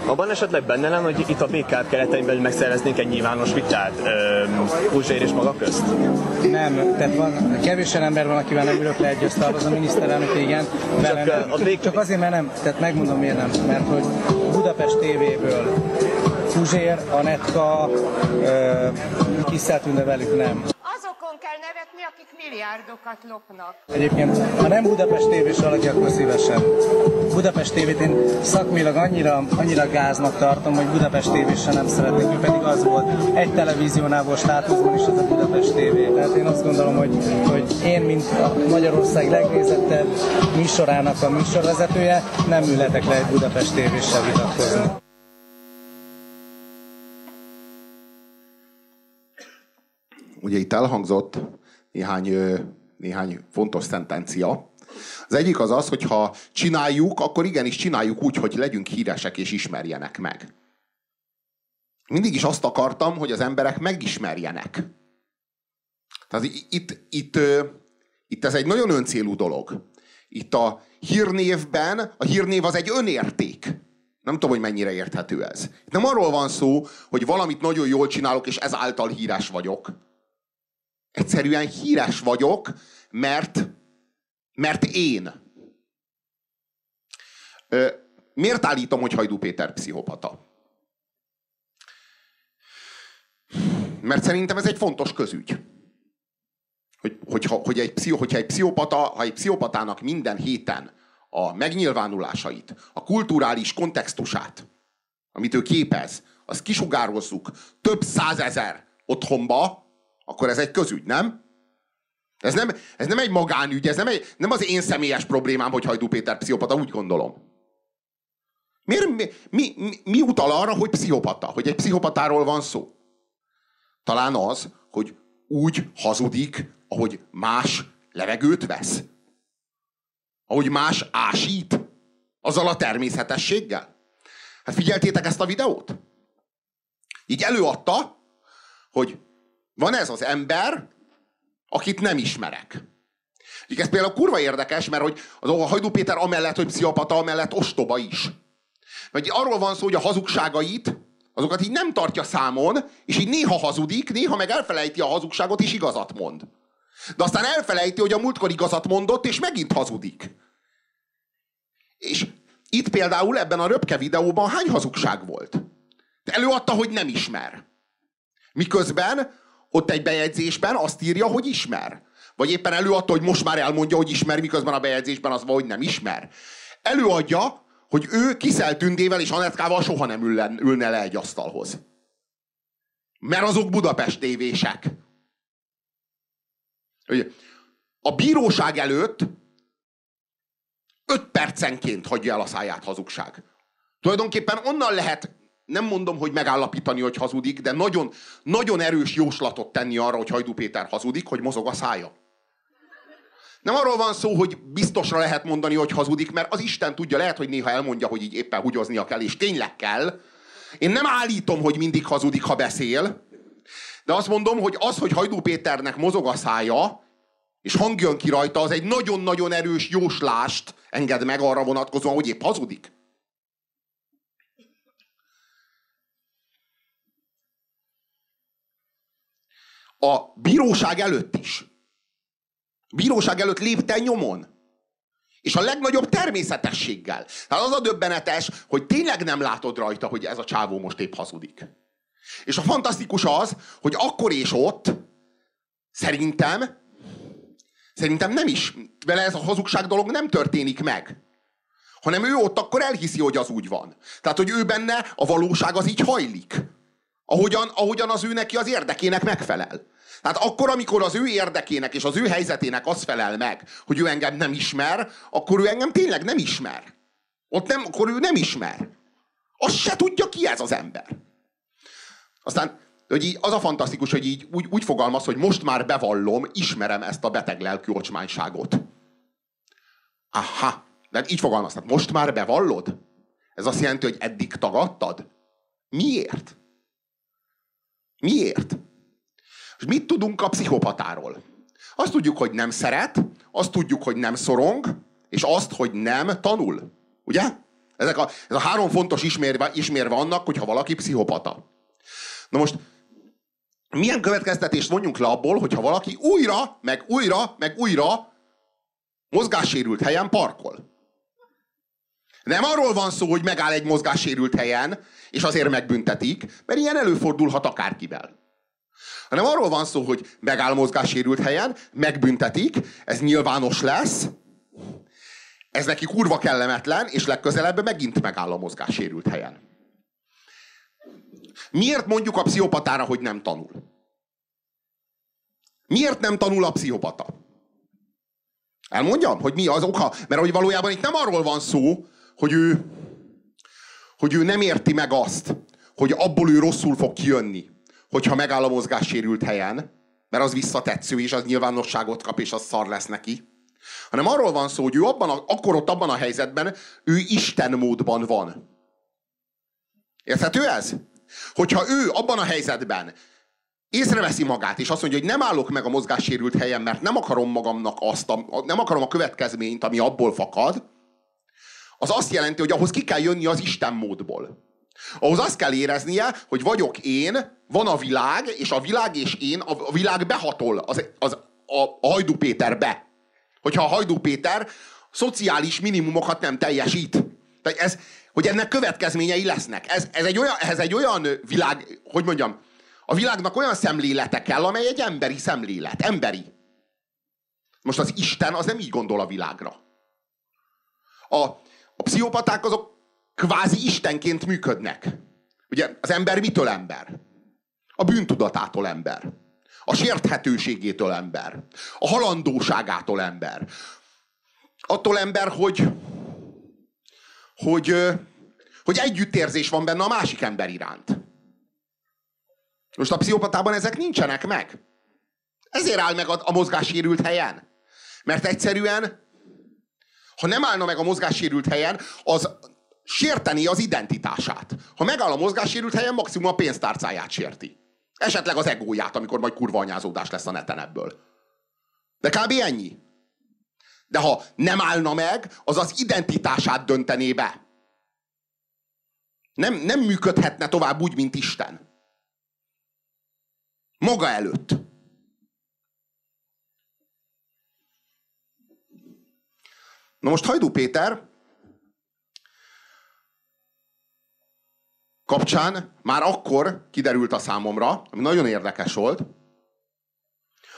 Abban esetleg benne lenne, hogy itt a BKF keretein belül megszerveznénk egy nyilvános vitát Puzsér és maga közt? Nem, tehát van, kevés ember van, akivel nem ülök le egy asztalhoz, az a miniszterelnök, igen. Csak, nem. A BK... Csak azért, mert nem, tehát megmondom miért nem, mert hogy Budapest TV-ből Puzsér, Anetka, Kiszeltűnve velük nem. Kell nevetni, akik milliárdokat lopnak. Egyébként, ha nem Budapest tévés valaki, akkor szívesen. Budapest tévét én szakmilag annyira, annyira gáznak tartom, hogy Budapest tévésen nem szeretnék, ő pedig az volt. Egy televíziónál volt státuszban is az a Budapest tévé. Tehát én azt gondolom, hogy, hogy én, mint a Magyarország legnézettebb műsorának a műsorvezetője, nem ülhetek le egy Budapest tévéssel vitatkozni. Ugye itt elhangzott néhány, néhány fontos szentencia. Az egyik az az, hogy ha csináljuk, akkor igenis csináljuk úgy, hogy legyünk híresek és ismerjenek meg. Mindig is azt akartam, hogy az emberek megismerjenek. Tehát itt, itt, itt ez egy nagyon öncélú dolog. Itt a hírnévben, a hírnév az egy önérték. Nem tudom, hogy mennyire érthető ez. Nem arról van szó, hogy valamit nagyon jól csinálok, és ezáltal híres vagyok Egyszerűen híres vagyok, mert, mert én. Ö, miért állítom, hogy Hajdú Péter pszichopata? Mert szerintem ez egy fontos közügy. Hogy, hogyha, hogy egy, pszicho, hogyha egy pszichopata, ha egy pszichopatának minden héten a megnyilvánulásait, a kulturális kontextusát, amit ő képez, azt kisugározzuk több százezer otthonba, akkor ez egy közügy, nem? Ez nem, ez nem egy magánügy, ez nem, egy, nem az én személyes problémám, hogy Hajdú Péter pszichopata, úgy gondolom. Miért, mi, mi, mi, mi utal arra, hogy pszichopata? Hogy egy pszichopatáról van szó? Talán az, hogy úgy hazudik, ahogy más levegőt vesz. Ahogy más ásít. Azzal a természetességgel. Hát figyeltétek ezt a videót? Így előadta, hogy van ez az ember, akit nem ismerek. Ez például kurva érdekes, mert hogy a Hajdú Péter amellett, hogy pszichopata, amellett ostoba is. Mert arról van szó, hogy a hazugságait, azokat így nem tartja számon, és így néha hazudik, néha meg elfelejti a hazugságot, és igazat mond. De aztán elfelejti, hogy a múltkor igazat mondott, és megint hazudik. És itt például ebben a röpke videóban hány hazugság volt? Előadta, hogy nem ismer. Miközben ott egy bejegyzésben azt írja, hogy ismer. Vagy éppen előadta, hogy most már elmondja, hogy ismer, miközben a bejegyzésben az van, hogy nem ismer. Előadja, hogy ő Kiszel Tündével és Anetkával soha nem ülne, le egy asztalhoz. Mert azok Budapest tévések. A bíróság előtt öt percenként hagyja el a száját hazugság. Tulajdonképpen onnan lehet nem mondom, hogy megállapítani, hogy hazudik, de nagyon, nagyon erős jóslatot tenni arra, hogy Hajdú Péter hazudik, hogy mozog a szája. Nem arról van szó, hogy biztosra lehet mondani, hogy hazudik, mert az Isten tudja, lehet, hogy néha elmondja, hogy így éppen húgyoznia kell, és tényleg kell. Én nem állítom, hogy mindig hazudik, ha beszél, de azt mondom, hogy az, hogy Hajdú Péternek mozog a szája, és hangjön ki rajta, az egy nagyon-nagyon erős jóslást enged meg arra vonatkozóan, hogy épp hazudik. A bíróság előtt is. Bíróság előtt lépte nyomon. És a legnagyobb természetességgel. Tehát az a döbbenetes, hogy tényleg nem látod rajta, hogy ez a csávó most épp hazudik. És a fantasztikus az, hogy akkor és ott szerintem szerintem nem is, vele ez a hazugság dolog nem történik meg. Hanem ő ott akkor elhiszi, hogy az úgy van. Tehát, hogy ő benne a valóság az így hajlik. Ahogyan, ahogyan az ő neki az érdekének megfelel. Tehát akkor, amikor az ő érdekének és az ő helyzetének az felel meg, hogy ő engem nem ismer, akkor ő engem tényleg nem ismer. Ott nem, akkor ő nem ismer. Azt se tudja, ki ez az ember. Aztán hogy így, az a fantasztikus, hogy így úgy, úgy fogalmaz, hogy most már bevallom, ismerem ezt a beteg lelkű ocsmányságot. Aha, de így fogalmaz, most már bevallod? Ez azt jelenti, hogy eddig tagadtad? Miért? Miért? És mit tudunk a pszichopatáról? Azt tudjuk, hogy nem szeret, azt tudjuk, hogy nem szorong, és azt, hogy nem tanul. Ugye? Ezek a, ez a három fontos ismérve, ismérve annak, hogyha valaki pszichopata. Na most, milyen következtetést vonjunk le abból, hogyha valaki újra, meg újra, meg újra mozgássérült helyen parkol? Nem arról van szó, hogy megáll egy mozgássérült helyen, és azért megbüntetik, mert ilyen előfordulhat akárkivel. hanem arról van szó, hogy megáll mozgássérült helyen, megbüntetik, ez nyilvános lesz, ez neki kurva kellemetlen, és legközelebb megint megáll a mozgássérült helyen. Miért mondjuk a pszichopatára, hogy nem tanul? Miért nem tanul a pszichopata? Elmondjam, hogy mi az oka? Mert hogy valójában itt nem arról van szó, hogy ő, hogy ő nem érti meg azt, hogy abból ő rosszul fog kijönni, hogyha megáll a mozgássérült helyen, mert az visszatetsző, és az nyilvánosságot kap, és az szar lesz neki. Hanem arról van szó, hogy ő abban a, akkor ott abban a helyzetben, ő Isten módban van. Érthető ez? Hogyha ő abban a helyzetben észreveszi magát, és azt mondja, hogy nem állok meg a mozgássérült helyen, mert nem akarom magamnak azt, a, nem akarom a következményt, ami abból fakad, az azt jelenti, hogy ahhoz ki kell jönni az Isten módból. Ahhoz azt kell éreznie, hogy vagyok én, van a világ, és a világ és én, a világ behatol az, az, a, a Hajdú Péterbe. Hogyha a Hajdú Péter szociális minimumokat nem teljesít. Tehát ez, hogy ennek következményei lesznek. Ez, ez, egy olyan, ez egy olyan világ, hogy mondjam, a világnak olyan szemlélete kell, amely egy emberi szemlélet. Emberi. Most az Isten az nem így gondol a világra. A, a pszichopaták azok kvázi istenként működnek. Ugye az ember mitől ember? A bűntudatától ember. A sérthetőségétől ember. A halandóságától ember. Attól ember, hogy, hogy, hogy együttérzés van benne a másik ember iránt. Most a pszichopatában ezek nincsenek meg. Ezért áll meg a, a mozgássérült helyen. Mert egyszerűen, ha nem állna meg a mozgássérült helyen, az sérteni az identitását. Ha megáll a mozgássérült helyen, maximum a pénztárcáját sérti. Esetleg az egóját, amikor majd kurva anyázódás lesz a neten ebből. De kb. ennyi. De ha nem állna meg, az az identitását döntené be. Nem, nem működhetne tovább úgy, mint Isten. Maga előtt. Na most Hajdú Péter kapcsán már akkor kiderült a számomra, ami nagyon érdekes volt,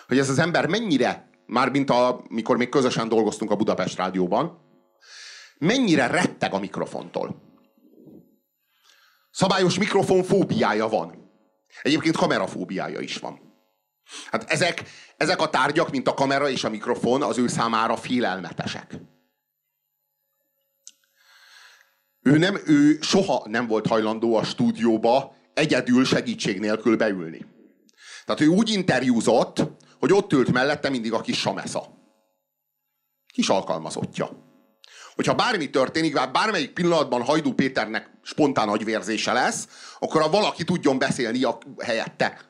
hogy ez az ember mennyire, már mint a, mikor még közösen dolgoztunk a Budapest rádióban, mennyire retteg a mikrofontól. Szabályos mikrofon fóbiája van. Egyébként kamerafóbiája is van. Hát ezek, ezek a tárgyak, mint a kamera és a mikrofon, az ő számára félelmetesek. Ő, nem, ő soha nem volt hajlandó a stúdióba egyedül segítség nélkül beülni. Tehát ő úgy interjúzott, hogy ott ült mellette mindig a kis Samesza. Kis alkalmazottja. Hogyha bármi történik, bármelyik pillanatban Hajdú Péternek spontán agyvérzése lesz, akkor a valaki tudjon beszélni a helyette.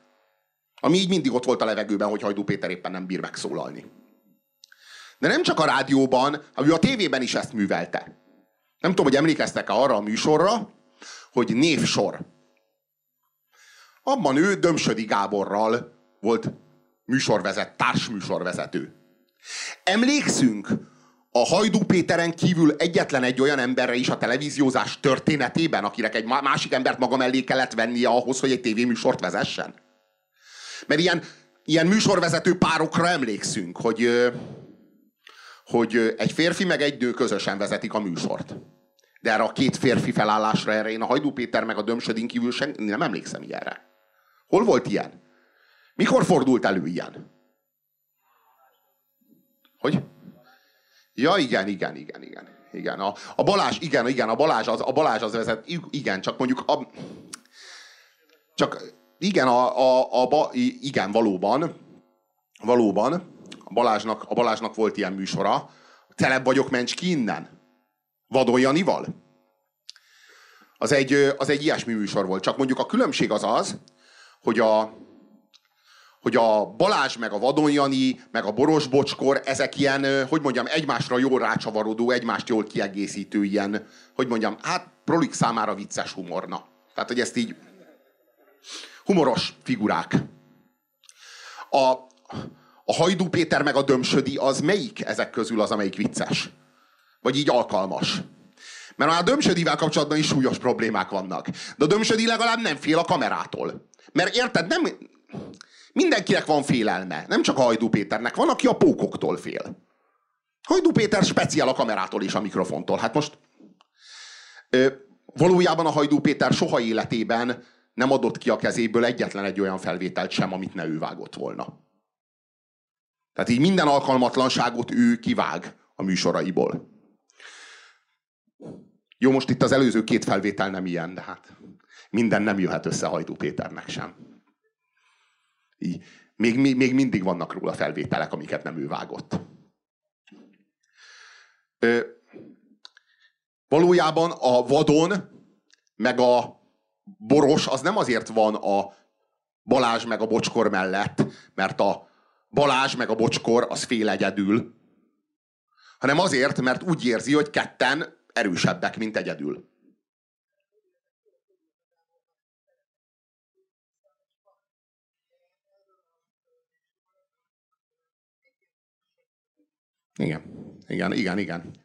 Ami így mindig ott volt a levegőben, hogy Hajdú Péter éppen nem bír megszólalni. De nem csak a rádióban, hanem a tévében is ezt művelte. Nem tudom, hogy emlékeztek-e arra a műsorra, hogy névsor. Abban ő Dömsödi Gáborral volt műsorvezet, társműsorvezető. Emlékszünk a Hajdú Péteren kívül egyetlen egy olyan emberre is a televíziózás történetében, akinek egy másik embert maga mellé kellett vennie ahhoz, hogy egy tévéműsort vezessen? Mert ilyen, ilyen műsorvezető párokra emlékszünk, hogy, hogy egy férfi meg egy nő közösen vezetik a műsort. De erre a két férfi felállásra erre én a Hajdú Péter meg a Dömsödin kívül sen, nem emlékszem ilyenre. Hol volt ilyen? Mikor fordult elő ilyen? Hogy? Ja, igen, igen, igen, igen. Igen, a, a Balázs, igen, igen, a Balázs az, a Balázs az vezet, igen, csak mondjuk a, csak igen, a, a, a, a igen, valóban, valóban, a Balázsnak, a Balázsnak volt ilyen műsora, Celeb vagyok, mencs ki innen. Vadon? Az egy, az egy ilyesmi műsor volt. Csak mondjuk a különbség az az, hogy a, hogy a Balázs, meg a Vadon Jani, meg a Boros Bocskor, ezek ilyen, hogy mondjam, egymásra jól rácsavarodó, egymást jól kiegészítő ilyen, hogy mondjam, hát prolik számára vicces humorna. Tehát, hogy ezt így humoros figurák. A, a Hajdú Péter meg a Dömsödi, az melyik ezek közül az, amelyik vicces? Vagy így alkalmas? Mert már a Dömsödivel kapcsolatban is súlyos problémák vannak. De a Dömsödi legalább nem fél a kamerától. Mert érted, nem... Mindenkinek van félelme. Nem csak a Hajdú Péternek. Van, aki a pókoktól fél. Hajdú Péter speciál a kamerától és a mikrofontól. Hát most ö, valójában a Hajdú Péter soha életében nem adott ki a kezéből egyetlen egy olyan felvételt sem, amit ne ő vágott volna. Tehát így minden alkalmatlanságot ő kivág a műsoraiból. Jó, most itt az előző két felvétel nem ilyen, de hát minden nem jöhet össze Hajdú Péternek sem. Így, még, még, mindig vannak róla felvételek, amiket nem ő vágott. Ö, valójában a vadon, meg a boros az nem azért van a Balázs meg a bocskor mellett, mert a Balázs meg a bocskor az fél egyedül, hanem azért, mert úgy érzi, hogy ketten erősebbek, mint egyedül. Igen, igen, igen, igen.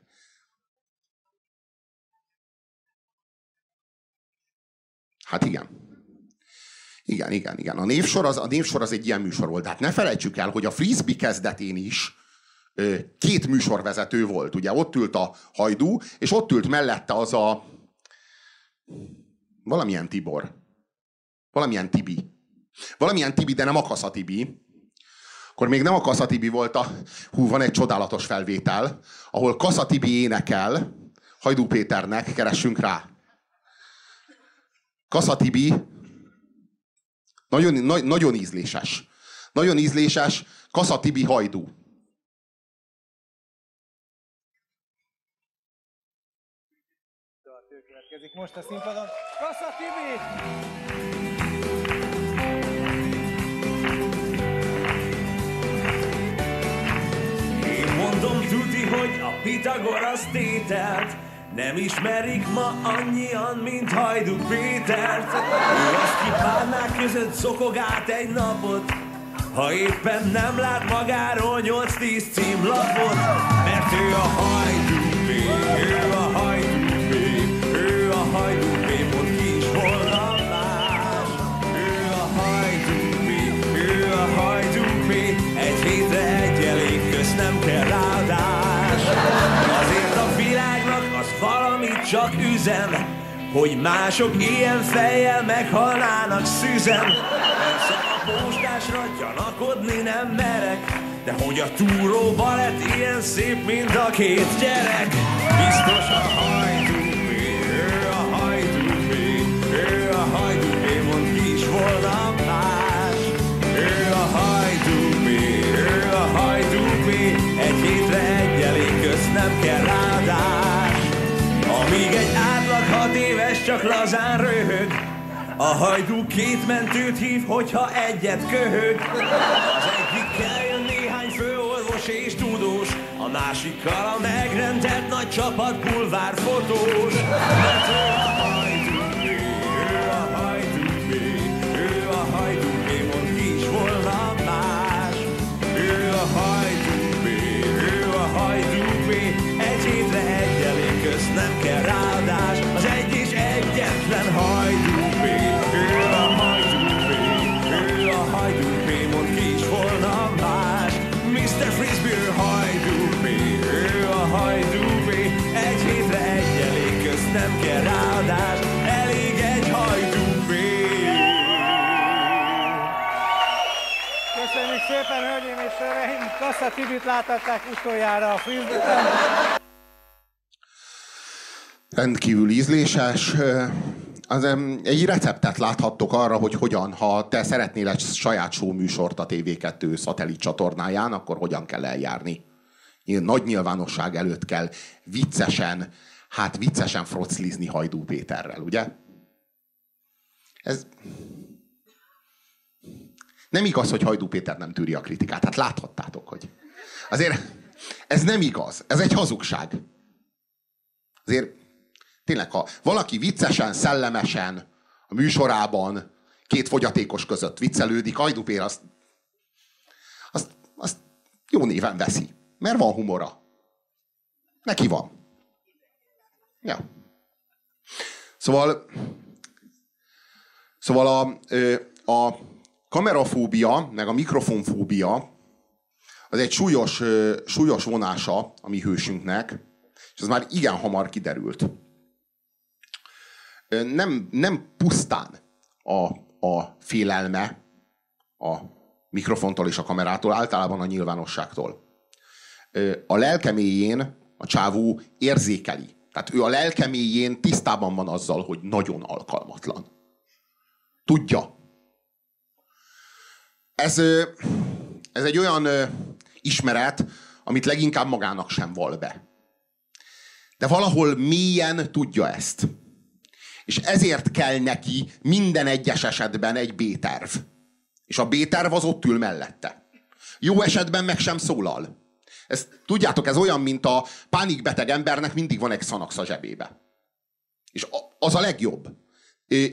Hát igen. Igen, igen, igen. A névsor az, a névsor az egy ilyen műsor volt. De hát ne felejtsük el, hogy a frisbee kezdetén is két műsorvezető volt. Ugye ott ült a hajdú, és ott ült mellette az a valamilyen Tibor. Valamilyen Tibi. Valamilyen Tibi, de nem a Kasza Tibi. Akkor még nem a Kasza Tibi volt a... Hú, van egy csodálatos felvétel, ahol Kasza Tibi énekel, Hajdú Péternek, keressünk rá. Kasza Tibi nagyon, na, nagyon ízléses. Nagyon ízléses Kasza Tibi hajdú. most a színpadon. Kasza Tibi! Én mondom tuti, hogy a Pitagorasz tételt nem ismerik ma annyian, mint Hajdú Pétert. Ő azt ki között szokog át egy napot, ha éppen nem lát magáról 8-10 címlapot, mert ő a Hajdú P, ő a Hajdú csak üzen, hogy mások ilyen fejjel meghalnának szüzen. Persze a postásra gyanakodni nem merek, de hogy a túró balett ilyen szép, mint a két gyerek. Biztos a hajdúbé, ő a hajdúbé, ő a hajdúbé, mond ki is volna más. Ő a hajdúbé, ő a hajdúbé, egy hétre egy elég, nem kell ráadás. Hat éves csak lazán röhög, a hajdú két mentőt hív, hogyha egyet köhög. Az egyikkel jön néhány főorvos és tudós, a másikkal a megrendelt nagy csapat bulvár fotós. Mert szépen, hölgyeim és uraim! Kassa Tibit láthatták utoljára a filmben. Rendkívül ízléses. Az, egy receptet láthattok arra, hogy hogyan, ha te szeretnél egy saját show műsort a TV2 szatellit csatornáján, akkor hogyan kell eljárni. Nagy nyilvánosság előtt kell viccesen, hát viccesen froclizni Hajdú Péterrel, ugye? Ez nem igaz, hogy Hajdú Péter nem tűri a kritikát. Hát láthattátok, hogy. Azért ez nem igaz. Ez egy hazugság. Azért tényleg, ha valaki viccesen, szellemesen a műsorában két fogyatékos között viccelődik, Hajdú Péter azt, azt, azt jó néven veszi. Mert van humora. Neki van. Ja. Szóval, szóval a, a kamerafóbia, meg a mikrofonfóbia az egy súlyos, súlyos vonása a mi hősünknek, és ez már igen hamar kiderült. Nem, nem pusztán a, a félelme a mikrofontól és a kamerától, általában a nyilvánosságtól. A lelkeméjén a csávó érzékeli. Tehát ő a lelkeméjén tisztában van azzal, hogy nagyon alkalmatlan. Tudja. Ez, ez egy olyan ismeret, amit leginkább magának sem val be. De valahol mélyen tudja ezt. És ezért kell neki minden egyes esetben egy B-terv. És a B-terv az ott ül mellette. Jó esetben meg sem szólal. Ezt, tudjátok, ez olyan, mint a pánikbeteg embernek mindig van egy szanax a zsebébe. És az a legjobb.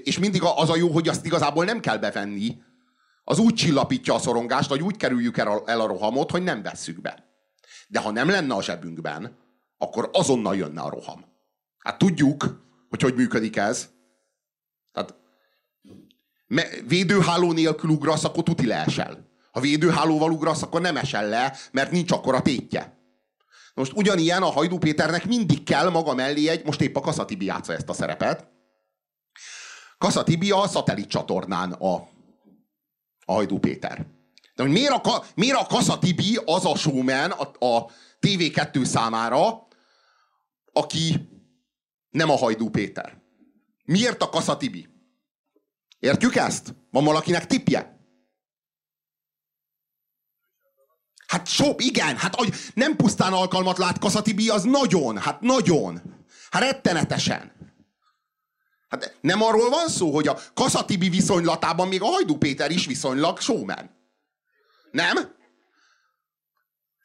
És mindig az a jó, hogy azt igazából nem kell bevenni. Az úgy csillapítja a szorongást, vagy úgy kerüljük el a rohamot, hogy nem vesszük be. De ha nem lenne a zsebünkben, akkor azonnal jönne a roham. Hát tudjuk, hogy hogy működik ez. Tehát védőháló nélkül ugrasz, akkor tuti leesel. Ha védőhálóval ugrasz, akkor nem esel le, mert nincs akkor a tétje. Most ugyanilyen a Hajdú Péternek mindig kell maga mellé egy, most épp a Kaszatibi játsza ezt a szerepet. Kaszatibi a szatellit csatornán a, a Péter. De hogy miért a, miért a Kaszatibi az a showman a, a TV2 számára, aki nem a Hajdú Péter? Miért a Kaszatibi? Értjük ezt? Van valakinek tipje? Hát sok, igen, hát nem pusztán alkalmat lát Kaszatibi, az nagyon, hát nagyon. Hát rettenetesen. Hát nem arról van szó, hogy a Kaszatibi viszonylatában még a Hajdú Péter is viszonylag showman. Nem?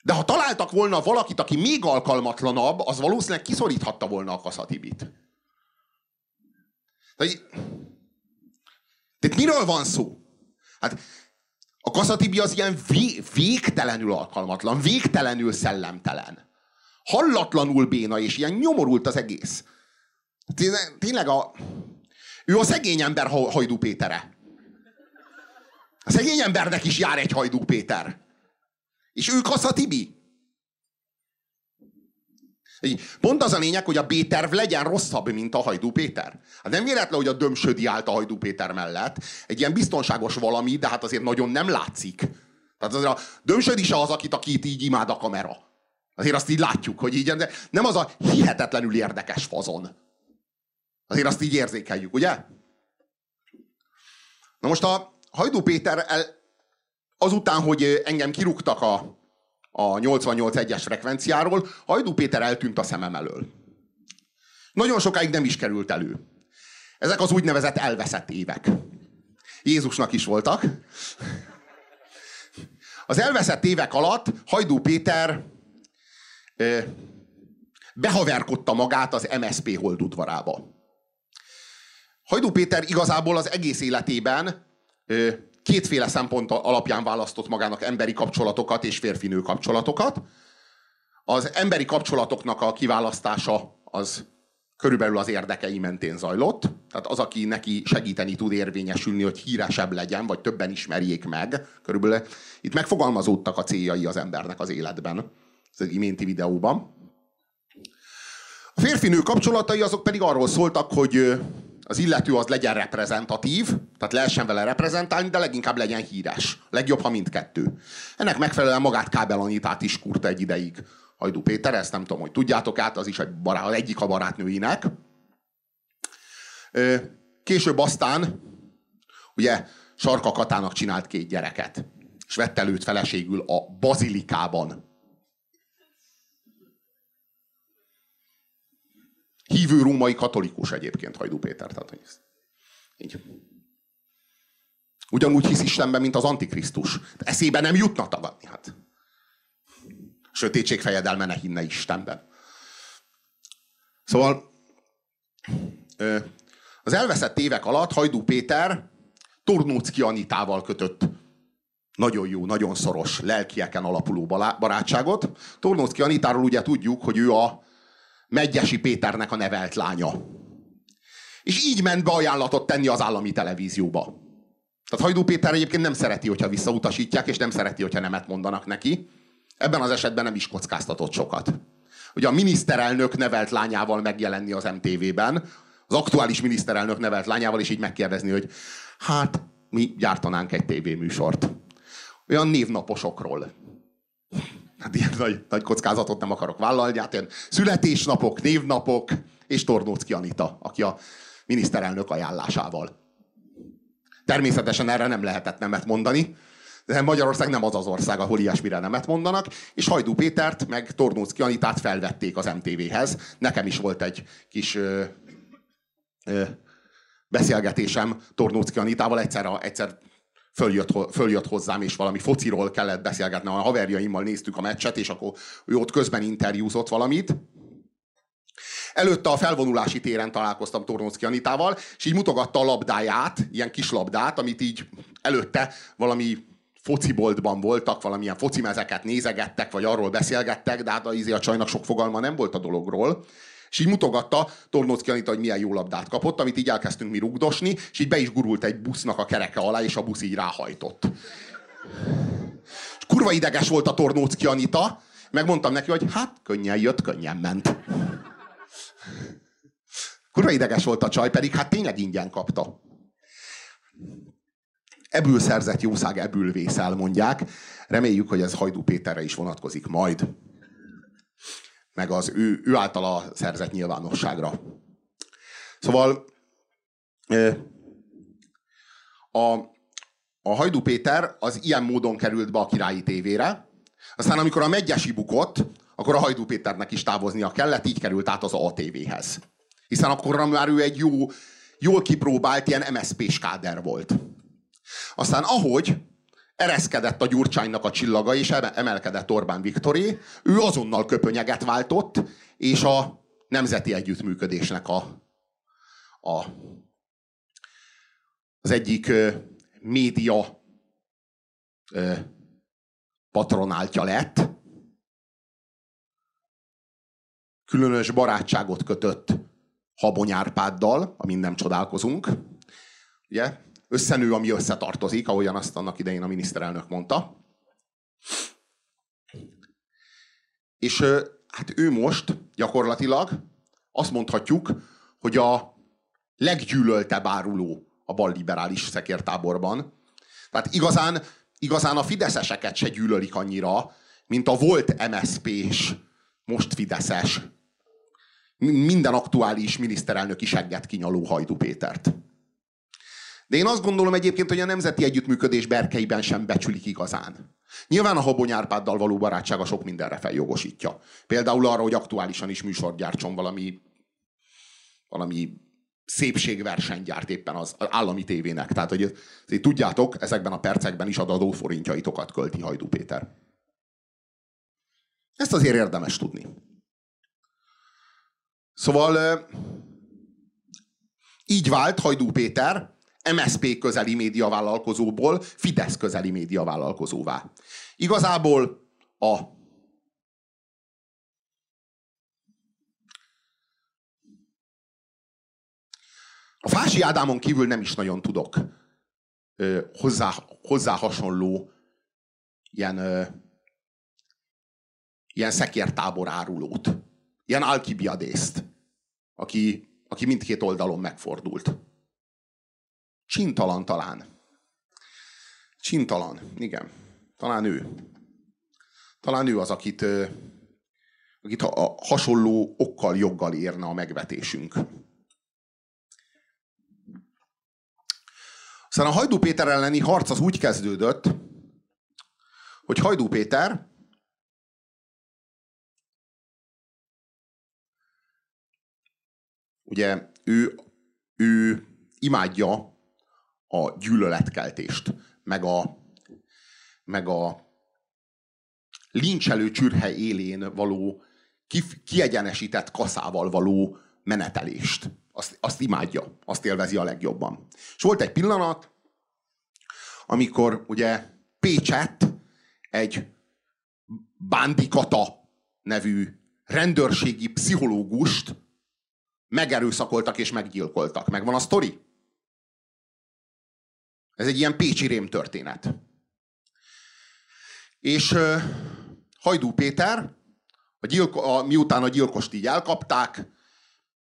De ha találtak volna valakit, aki még alkalmatlanabb, az valószínűleg kiszoríthatta volna a Kaszatibit. Tehát miről van szó? Hát a kaszatibi az ilyen vé, végtelenül alkalmatlan, végtelenül szellemtelen. Hallatlanul béna, és ilyen nyomorult az egész. Tényleg a... Ő a szegény ember Hajdú Pétere. A szegény embernek is jár egy Hajdú Péter. És ő Kaszatibi. Pont az a lényeg, hogy a B-terv legyen rosszabb, mint a Hajdú Péter. Hát nem véletlen, hogy a Dömsödi állt a Hajdú Péter mellett. Egy ilyen biztonságos valami, de hát azért nagyon nem látszik. Tehát azért a Dömsödi se az, akit, akit így imád a kamera. Azért azt így látjuk, hogy így, de nem az a hihetetlenül érdekes fazon. Azért azt így érzékeljük, ugye? Na most a Hajdú Péter el, azután, hogy engem kirúgtak a, a 88.1-es frekvenciáról, Hajdú Péter eltűnt a szemem elől. Nagyon sokáig nem is került elő. Ezek az úgynevezett elveszett évek. Jézusnak is voltak. Az elveszett évek alatt Hajdú Péter ö, behaverkodta magát az MSP holdudvarába. Hajdú Péter igazából az egész életében ö, kétféle szempont alapján választott magának emberi kapcsolatokat és férfinő kapcsolatokat. Az emberi kapcsolatoknak a kiválasztása az körülbelül az érdekei mentén zajlott. Tehát az, aki neki segíteni tud érvényesülni, hogy híresebb legyen, vagy többen ismerjék meg. Körülbelül itt megfogalmazódtak a céljai az embernek az életben. Ez egy iménti videóban. A férfinő kapcsolatai azok pedig arról szóltak, hogy az illető az legyen reprezentatív, tehát lehessen vele reprezentálni, de leginkább legyen híres. Legjobb, ha mindkettő. Ennek megfelelően magát Kábel Anitát is kurta egy ideig Hajdú Péter, ezt nem tudom, hogy tudjátok át, az is egy barát, egyik a barátnőinek. Később aztán, ugye, Sarka Katának csinált két gyereket, és vett előtt feleségül a bazilikában. Hívő római katolikus egyébként Hajdú Péter. Tehát, hogy így. Ugyanúgy hisz Istenben, mint az Antikrisztus. Eszébe nem jutna tagadni. Hát. Sötétség fejedelme ne hinne Istenben. Szóval az elveszett évek alatt Hajdú Péter Tornócki Anitával kötött nagyon jó, nagyon szoros lelkieken alapuló barátságot. Tornócki Anitáról ugye tudjuk, hogy ő a Megyesi Péternek a nevelt lánya. És így ment be ajánlatot tenni az állami televízióba. Tehát Hajdú Péter egyébként nem szereti, hogyha visszautasítják, és nem szereti, hogyha nemet mondanak neki. Ebben az esetben nem is kockáztatott sokat. Ugye a miniszterelnök nevelt lányával megjelenni az MTV-ben, az aktuális miniszterelnök nevelt lányával, és így megkérdezni, hogy hát mi gyártanánk egy tévéműsort. Olyan névnaposokról. Hát ilyen nagy, nagy kockázatot nem akarok vállalni, hát ilyen születésnapok, névnapok, és Tornócki Anita, aki a miniszterelnök ajánlásával. Természetesen erre nem lehetett nemet mondani, de Magyarország nem az az ország, ahol ilyesmire nemet mondanak, és Hajdú Pétert meg Tornócki Anitát felvették az MTV-hez. Nekem is volt egy kis ö, ö, beszélgetésem Tornócki Anitával, egyszer, egyszer följött, följött hozzám, és valami fociról kellett beszélgetni. A haverjaimmal néztük a meccset, és akkor ő ott közben interjúzott valamit, Előtte a felvonulási téren találkoztam Tornócki Anitával, és így mutogatta a labdáját, ilyen kis labdát, amit így előtte valami fociboltban voltak, valamilyen focimezeket nézegettek, vagy arról beszélgettek, de hát a, izé a csajnak sok fogalma nem volt a dologról. És így mutogatta Tornócki Anita, hogy milyen jó labdát kapott, amit így elkezdtünk mi rugdosni, és így be is gurult egy busznak a kereke alá, és a busz így ráhajtott. És kurva ideges volt a Tornócki Anita, megmondtam neki, hogy hát könnyen jött, könnyen ment. Kurva ideges volt a csaj, pedig hát tényleg ingyen kapta. Ebből szerzett jószág, ebből vészel, mondják. Reméljük, hogy ez Hajdú Péterre is vonatkozik majd. Meg az ő, ő általa szerzett nyilvánosságra. Szóval a, a Hajdú Péter az ilyen módon került be a királyi tévére. Aztán amikor a Megyesi bukott, akkor a Hajdú Péternek is távoznia kellett, így került át az ATV-hez. Hiszen akkor már ő egy jó, jól kipróbált ilyen MSZP-s káder volt. Aztán ahogy ereszkedett a Gyurcsánynak a csillaga, és emelkedett Orbán Viktoré, ő azonnal köpönyeget váltott, és a nemzeti együttműködésnek a, a az egyik ö, média ö, patronáltja lett, különös barátságot kötött Habony Árpáddal, amin nem csodálkozunk. Ugye? Összenő, ami összetartozik, ahogyan azt annak idején a miniszterelnök mondta. És hát ő most gyakorlatilag azt mondhatjuk, hogy a leggyűlöltebb áruló a balliberális szekértáborban. Tehát igazán, igazán a fideszeseket se gyűlölik annyira, mint a volt MSZP-s, most fideszes minden aktuális miniszterelnök is egget kinyaló Hajdu Pétert. De én azt gondolom egyébként, hogy a nemzeti együttműködés berkeiben sem becsülik igazán. Nyilván a Habony Árpáddal való barátsága sok mindenre feljogosítja. Például arra, hogy aktuálisan is műsor gyártson valami, valami szépségverseny éppen az, állami tévének. Tehát, hogy hogy tudjátok, ezekben a percekben is ad adóforintjaitokat költi Hajdú Péter. Ezt azért érdemes tudni. Szóval így vált Hajdú Péter MSP közeli médiavállalkozóból Fidesz közeli médiavállalkozóvá. Igazából a A Fási Ádámon kívül nem is nagyon tudok ö, hozzá, hozzá hasonló ilyen, ö, ilyen szekértábor árulót. Ilyen Alkibiadészt aki, aki mindkét oldalon megfordult. Csintalan talán. Csintalan, igen. Talán ő. Talán ő az, akit, akit a hasonló okkal, joggal érne a megvetésünk. Aztán a Hajdú Péter elleni harc az úgy kezdődött, hogy Hajdú Péter ugye ő, ő imádja a gyűlöletkeltést, meg a, meg a lincselő csürhe élén való kif, kiegyenesített kaszával való menetelést. Azt, azt imádja, azt élvezi a legjobban. És volt egy pillanat, amikor ugye Pécset egy Bándikata nevű rendőrségi pszichológust megerőszakoltak és meggyilkoltak. Megvan a sztori? Ez egy ilyen pécsi rém történet. És uh, Hajdú Péter, a gyilko, a, miután a gyilkost így elkapták,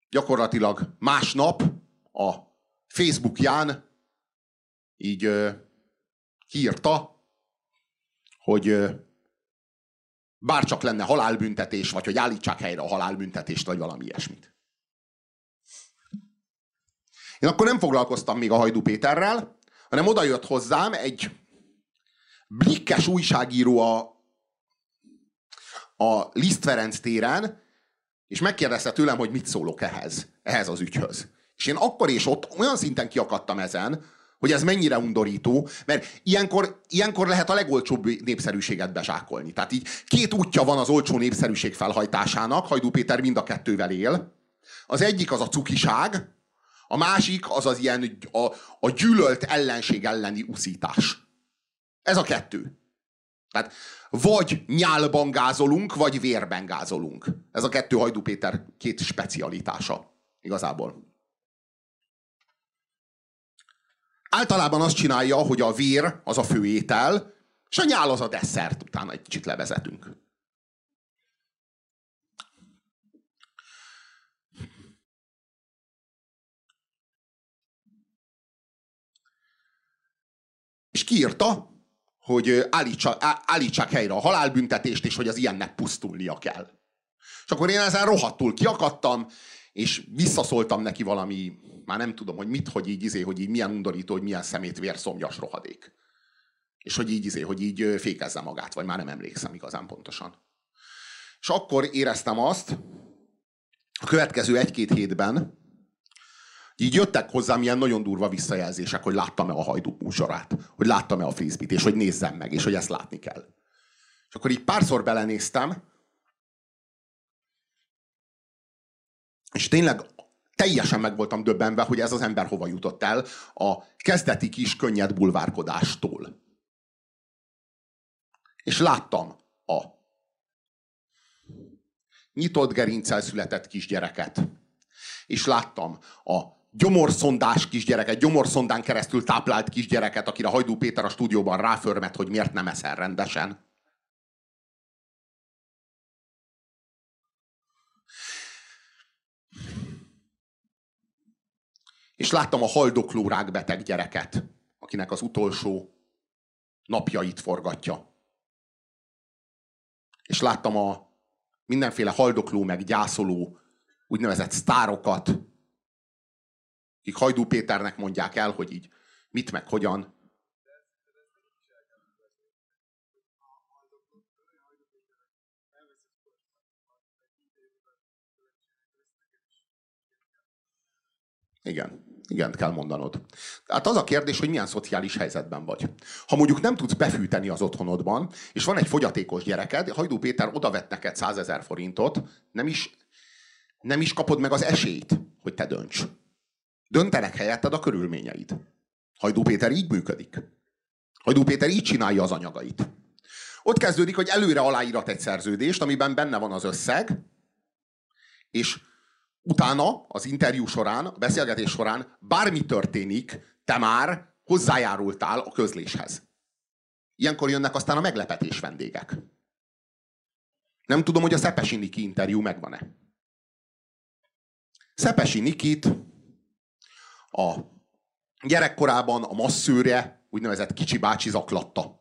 gyakorlatilag másnap a Facebookján így uh, hírta, hogy uh, bárcsak lenne halálbüntetés, vagy hogy állítsák helyre a halálbüntetést, vagy valami ilyesmit. Én akkor nem foglalkoztam még a Hajdú Péterrel, hanem oda jött hozzám egy blikkes újságíró a, a Liszt Ferenc téren, és megkérdezte tőlem, hogy mit szólok ehhez, ehhez az ügyhöz. És én akkor és ott olyan szinten kiakadtam ezen, hogy ez mennyire undorító, mert ilyenkor, ilyenkor lehet a legolcsóbb népszerűséget bezsákolni. Tehát így két útja van az olcsó népszerűség felhajtásának, Hajdú Péter mind a kettővel él. Az egyik az a cukiság, a másik az az ilyen a, a gyűlölt ellenség elleni uszítás. Ez a kettő. Tehát vagy nyálban gázolunk, vagy vérben gázolunk. Ez a kettő Hajdú Péter két specialitása igazából. Általában azt csinálja, hogy a vér az a főétel, és a nyál az a desszert, utána egy kicsit levezetünk. És kiírta, hogy állítsa, állítsák helyre a halálbüntetést, és hogy az ilyennek pusztulnia kell. És akkor én ezen rohadtul kiakadtam, és visszaszóltam neki valami, már nem tudom, hogy mit, hogy így izé, hogy így milyen undorító, hogy milyen szemét vérszomjas rohadék. És hogy így izé, hogy így fékezze magát, vagy már nem emlékszem igazán pontosan. És akkor éreztem azt, a következő egy-két hétben, így jöttek hozzám ilyen nagyon durva visszajelzések, hogy láttam-e a hajduk műsorát, hogy láttam-e a frisbee és hogy nézzem meg, és hogy ezt látni kell. És akkor így párszor belenéztem, és tényleg teljesen meg voltam döbbenve, hogy ez az ember hova jutott el a kezdeti kis könnyed bulvárkodástól. És láttam a nyitott gerincel született kisgyereket. És láttam a gyomorszondás kisgyereket, gyomorszondán keresztül táplált kisgyereket, akire Hajdú Péter a stúdióban ráförmet, hogy miért nem eszel rendesen. És láttam a haldoklórák beteg gyereket, akinek az utolsó napjait forgatja. És láttam a mindenféle haldokló meg gyászoló úgynevezett sztárokat, akik Hajdú Péternek mondják el, hogy így mit meg hogyan. Igen. Igen, kell mondanod. Tehát az a kérdés, hogy milyen szociális helyzetben vagy. Ha mondjuk nem tudsz befűteni az otthonodban, és van egy fogyatékos gyereked, Hajdú Péter odavet neked 100 ezer forintot, nem is, nem is kapod meg az esélyt, hogy te dönts. Döntenek helyetted a körülményeid. Hajdú Péter így működik. Hajdú Péter így csinálja az anyagait. Ott kezdődik, hogy előre aláírat egy szerződést, amiben benne van az összeg, és utána, az interjú során, a beszélgetés során bármi történik, te már hozzájárultál a közléshez. Ilyenkor jönnek aztán a meglepetés vendégek. Nem tudom, hogy a Szepesi Niki interjú megvan-e. Szepesi Nikit a gyerekkorában a masszőre, úgynevezett kicsi bácsi zaklatta.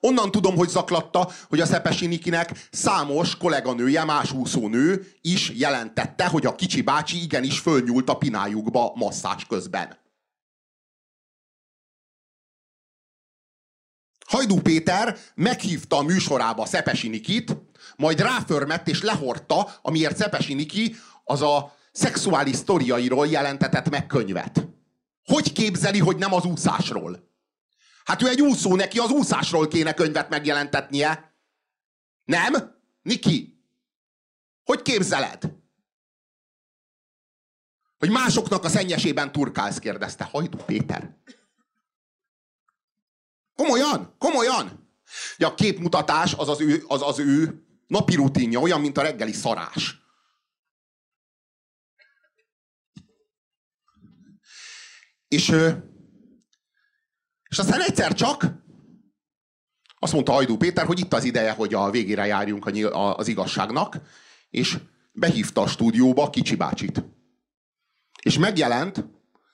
Onnan tudom, hogy zaklatta, hogy a Szepesi Nikinek számos kolléganője, más úszónő is jelentette, hogy a kicsi bácsi igenis fölnyúlt a pinájukba masszás közben. Hajdú Péter meghívta a műsorába Szepesi Nikit, majd ráförmett és lehordta, amiért Szepesi Niki az a szexuális sztoriairól jelentetett meg könyvet. Hogy képzeli, hogy nem az úszásról? Hát ő egy úszó, neki az úszásról kéne könyvet megjelentetnie. Nem? Niki? Hogy képzeled? Hogy másoknak a szennyesében turkálsz, kérdezte Hajdú Péter. Komolyan? Komolyan? Ja, a képmutatás az az ő, az, az ő napi rutinja, olyan, mint a reggeli szarás. És És aztán egyszer csak azt mondta Hajdú Péter, hogy itt az ideje, hogy a végére járjunk az igazságnak, és behívta a stúdióba Kicsi bácsit. És megjelent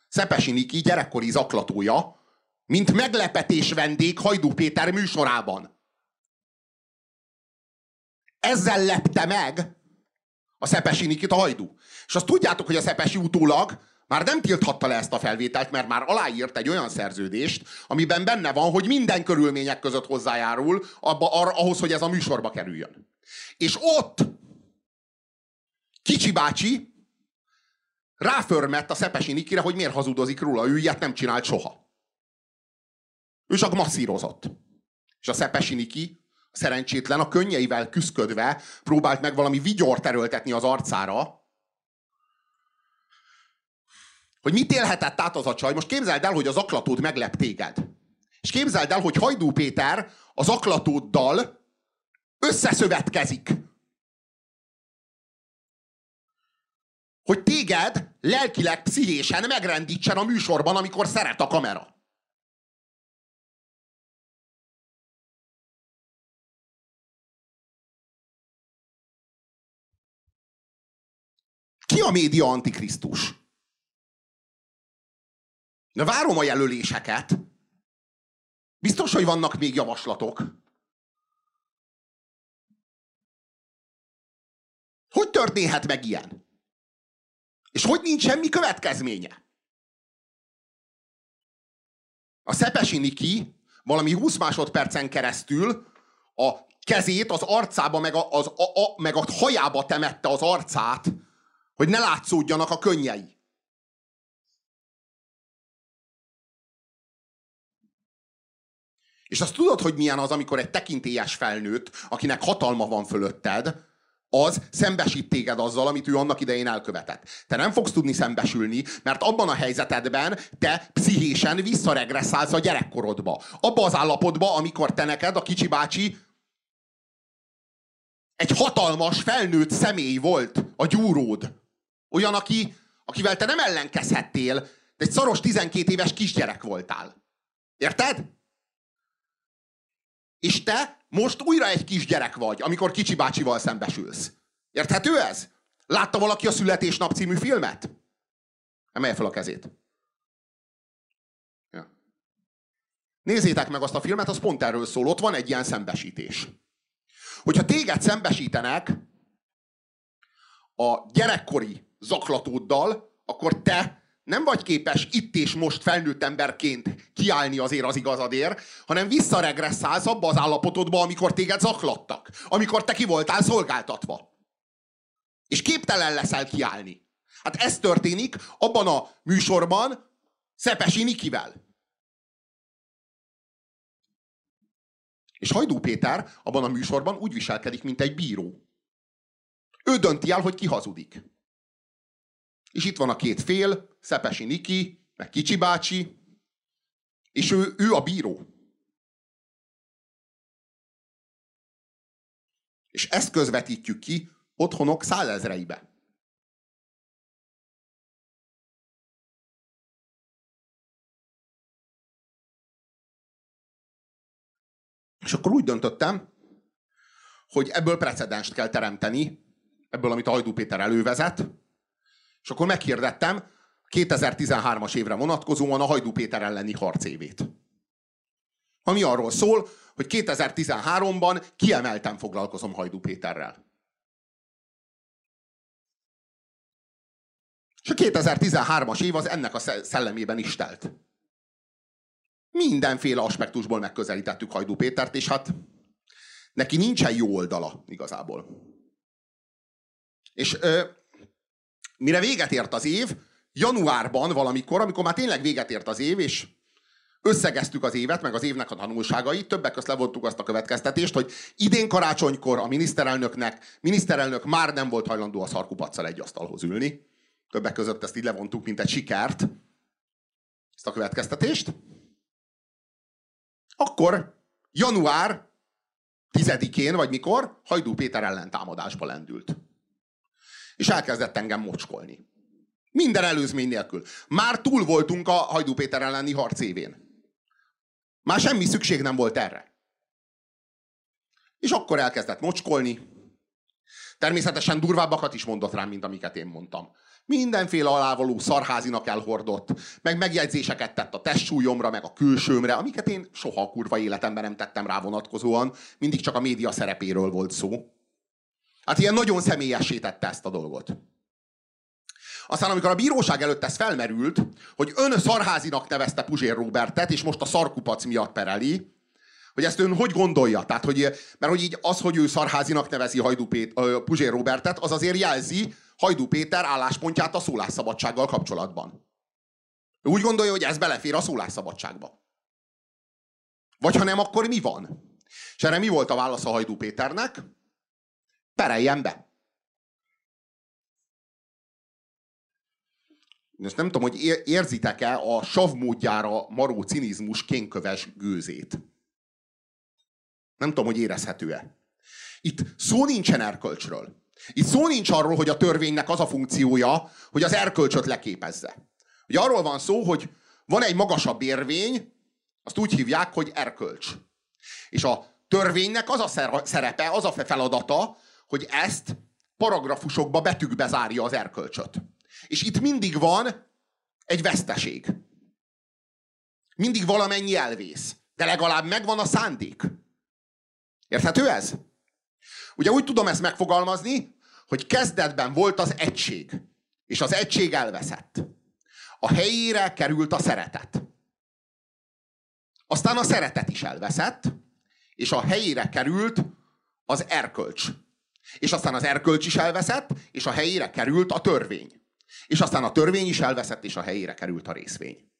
Szepesi Niki gyerekkori zaklatója, mint meglepetés vendég Hajdú Péter műsorában. Ezzel lepte meg a Szepesi Nikit a Hajdú. És azt tudjátok, hogy a Szepesi utólag már nem tilthatta le ezt a felvételt, mert már aláírt egy olyan szerződést, amiben benne van, hogy minden körülmények között hozzájárul abba, ar, ahhoz, hogy ez a műsorba kerüljön. És ott Kicsi bácsi ráförmett a Szepesi Nikire, hogy miért hazudozik róla, ő ilyet nem csinált soha. Ő csak masszírozott. És a Szepesi Niki, szerencsétlen, a könnyeivel küszködve próbált meg valami vigyort erőltetni az arcára, hogy mit élhetett át az a csaj. Most képzeld el, hogy az aklatód meglep téged. És képzeld el, hogy Hajdú Péter az aklatóddal összeszövetkezik. Hogy téged lelkileg, pszichésen megrendítsen a műsorban, amikor szeret a kamera. Ki a média antikrisztus? De várom a jelöléseket. Biztos, hogy vannak még javaslatok. Hogy történhet meg ilyen? És hogy nincs semmi következménye? A Szepesi Niki valami 20 másodpercen keresztül a kezét az arcába, meg a, az, a, a, meg a hajába temette az arcát, hogy ne látszódjanak a könnyei. És azt tudod, hogy milyen az, amikor egy tekintélyes felnőtt, akinek hatalma van fölötted, az szembesít téged azzal, amit ő annak idején elkövetett. Te nem fogsz tudni szembesülni, mert abban a helyzetedben te pszichésen visszaregresszálsz a gyerekkorodba. Abba az állapotba, amikor te neked, a kicsi bácsi, egy hatalmas, felnőtt személy volt a gyúród. Olyan, aki, akivel te nem ellenkezhettél, de egy szaros 12 éves kisgyerek voltál. Érted? És te most újra egy kisgyerek vagy, amikor kicsi bácsival szembesülsz. Érthető ez? Látta valaki a Születésnap című filmet? Emelje fel a kezét. Ja. Nézzétek meg azt a filmet, az pont erről szól. Ott van egy ilyen szembesítés. Hogyha téged szembesítenek a gyerekkori zaklatóddal, akkor te nem vagy képes itt és most felnőtt emberként kiállni azért az igazadért, hanem visszaregresszálsz abba az állapotodba, amikor téged zaklattak. Amikor te ki voltál szolgáltatva. És képtelen leszel kiállni. Hát ez történik abban a műsorban Szepesi Nikivel. És Hajdú Péter abban a műsorban úgy viselkedik, mint egy bíró. Ő dönti el, hogy ki hazudik. És itt van a két fél, Szepesi Niki, meg Kicsi bácsi, és ő, ő a bíró. És ezt közvetítjük ki otthonok százezreibe. És akkor úgy döntöttem, hogy ebből precedenst kell teremteni, ebből, amit Ajdú Péter elővezet, és akkor meghirdettem 2013-as évre vonatkozóan a Hajdú Péter elleni harcévét. Ami arról szól, hogy 2013-ban kiemelten foglalkozom Hajdú Péterrel. És a 2013-as év az ennek a szellemében is telt. Mindenféle aspektusból megközelítettük Hajdú Pétert, és hát neki nincsen jó oldala igazából. És ö, mire véget ért az év, januárban valamikor, amikor már tényleg véget ért az év, és összegeztük az évet, meg az évnek a tanulságait, többek között levontuk azt a következtetést, hogy idén karácsonykor a miniszterelnöknek, miniszterelnök már nem volt hajlandó a szarkupacsal egy asztalhoz ülni. Többek között ezt így levontuk, mint egy sikert, ezt a következtetést. Akkor január 10-én, vagy mikor, Hajdú Péter ellentámadásba lendült és elkezdett engem mocskolni. Minden előzmény nélkül. Már túl voltunk a Hajdú Péter elleni harc évén. Már semmi szükség nem volt erre. És akkor elkezdett mocskolni. Természetesen durvábbakat is mondott rám, mint amiket én mondtam. Mindenféle alávaló szarházinak elhordott, meg megjegyzéseket tett a testsúlyomra, meg a külsőmre, amiket én soha a kurva életemben nem tettem rá vonatkozóan, mindig csak a média szerepéről volt szó. Hát ilyen nagyon személyessé tette ezt a dolgot. Aztán amikor a bíróság előtt ez felmerült, hogy ön szarházinak nevezte Puzsér Robertet, és most a szarkupac miatt pereli, hogy ezt ön hogy gondolja? Tehát, hogy, mert hogy így az, hogy ő szarházinak nevezi Hajdú Pét, Puzsér Robertet, az azért jelzi Hajdú Péter álláspontját a szólásszabadsággal kapcsolatban. Ő úgy gondolja, hogy ez belefér a szólásszabadságba. Vagy ha nem, akkor mi van? És erre mi volt a válasz a Hajdú Péternek? Pereljen be. Ezt nem tudom, hogy érzitek-e a savmódjára maró cinizmus kénköves gőzét. Nem tudom, hogy érezhető-e. Itt szó nincsen erkölcsről. Itt szó nincs arról, hogy a törvénynek az a funkciója, hogy az erkölcsöt leképezze. Ugye arról van szó, hogy van egy magasabb érvény, azt úgy hívják, hogy erkölcs. És a törvénynek az a szerepe, az a feladata, hogy ezt paragrafusokba, betűkbe zárja az erkölcsöt. És itt mindig van egy veszteség. Mindig valamennyi elvész. De legalább megvan a szándék. Érthető ez? Ugye úgy tudom ezt megfogalmazni, hogy kezdetben volt az egység, és az egység elveszett. A helyére került a szeretet. Aztán a szeretet is elveszett, és a helyére került az erkölcs. És aztán az erkölcs is elveszett, és a helyére került a törvény. És aztán a törvény is elveszett, és a helyére került a részvény.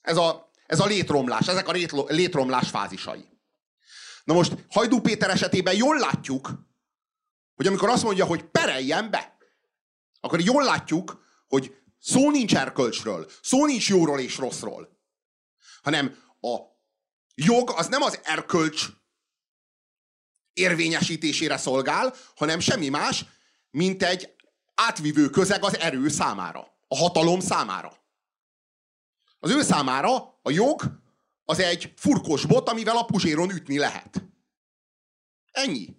Ez a, ez a létromlás, ezek a létromlás fázisai. Na most Hajdú Péter esetében jól látjuk, hogy amikor azt mondja, hogy pereljen be, akkor jól látjuk, hogy szó nincs erkölcsről, szó nincs jóról és rosszról, hanem a jog az nem az erkölcs érvényesítésére szolgál, hanem semmi más, mint egy átvivő közeg az erő számára, a hatalom számára. Az ő számára a jog az egy furkos bot, amivel a puzséron ütni lehet. Ennyi.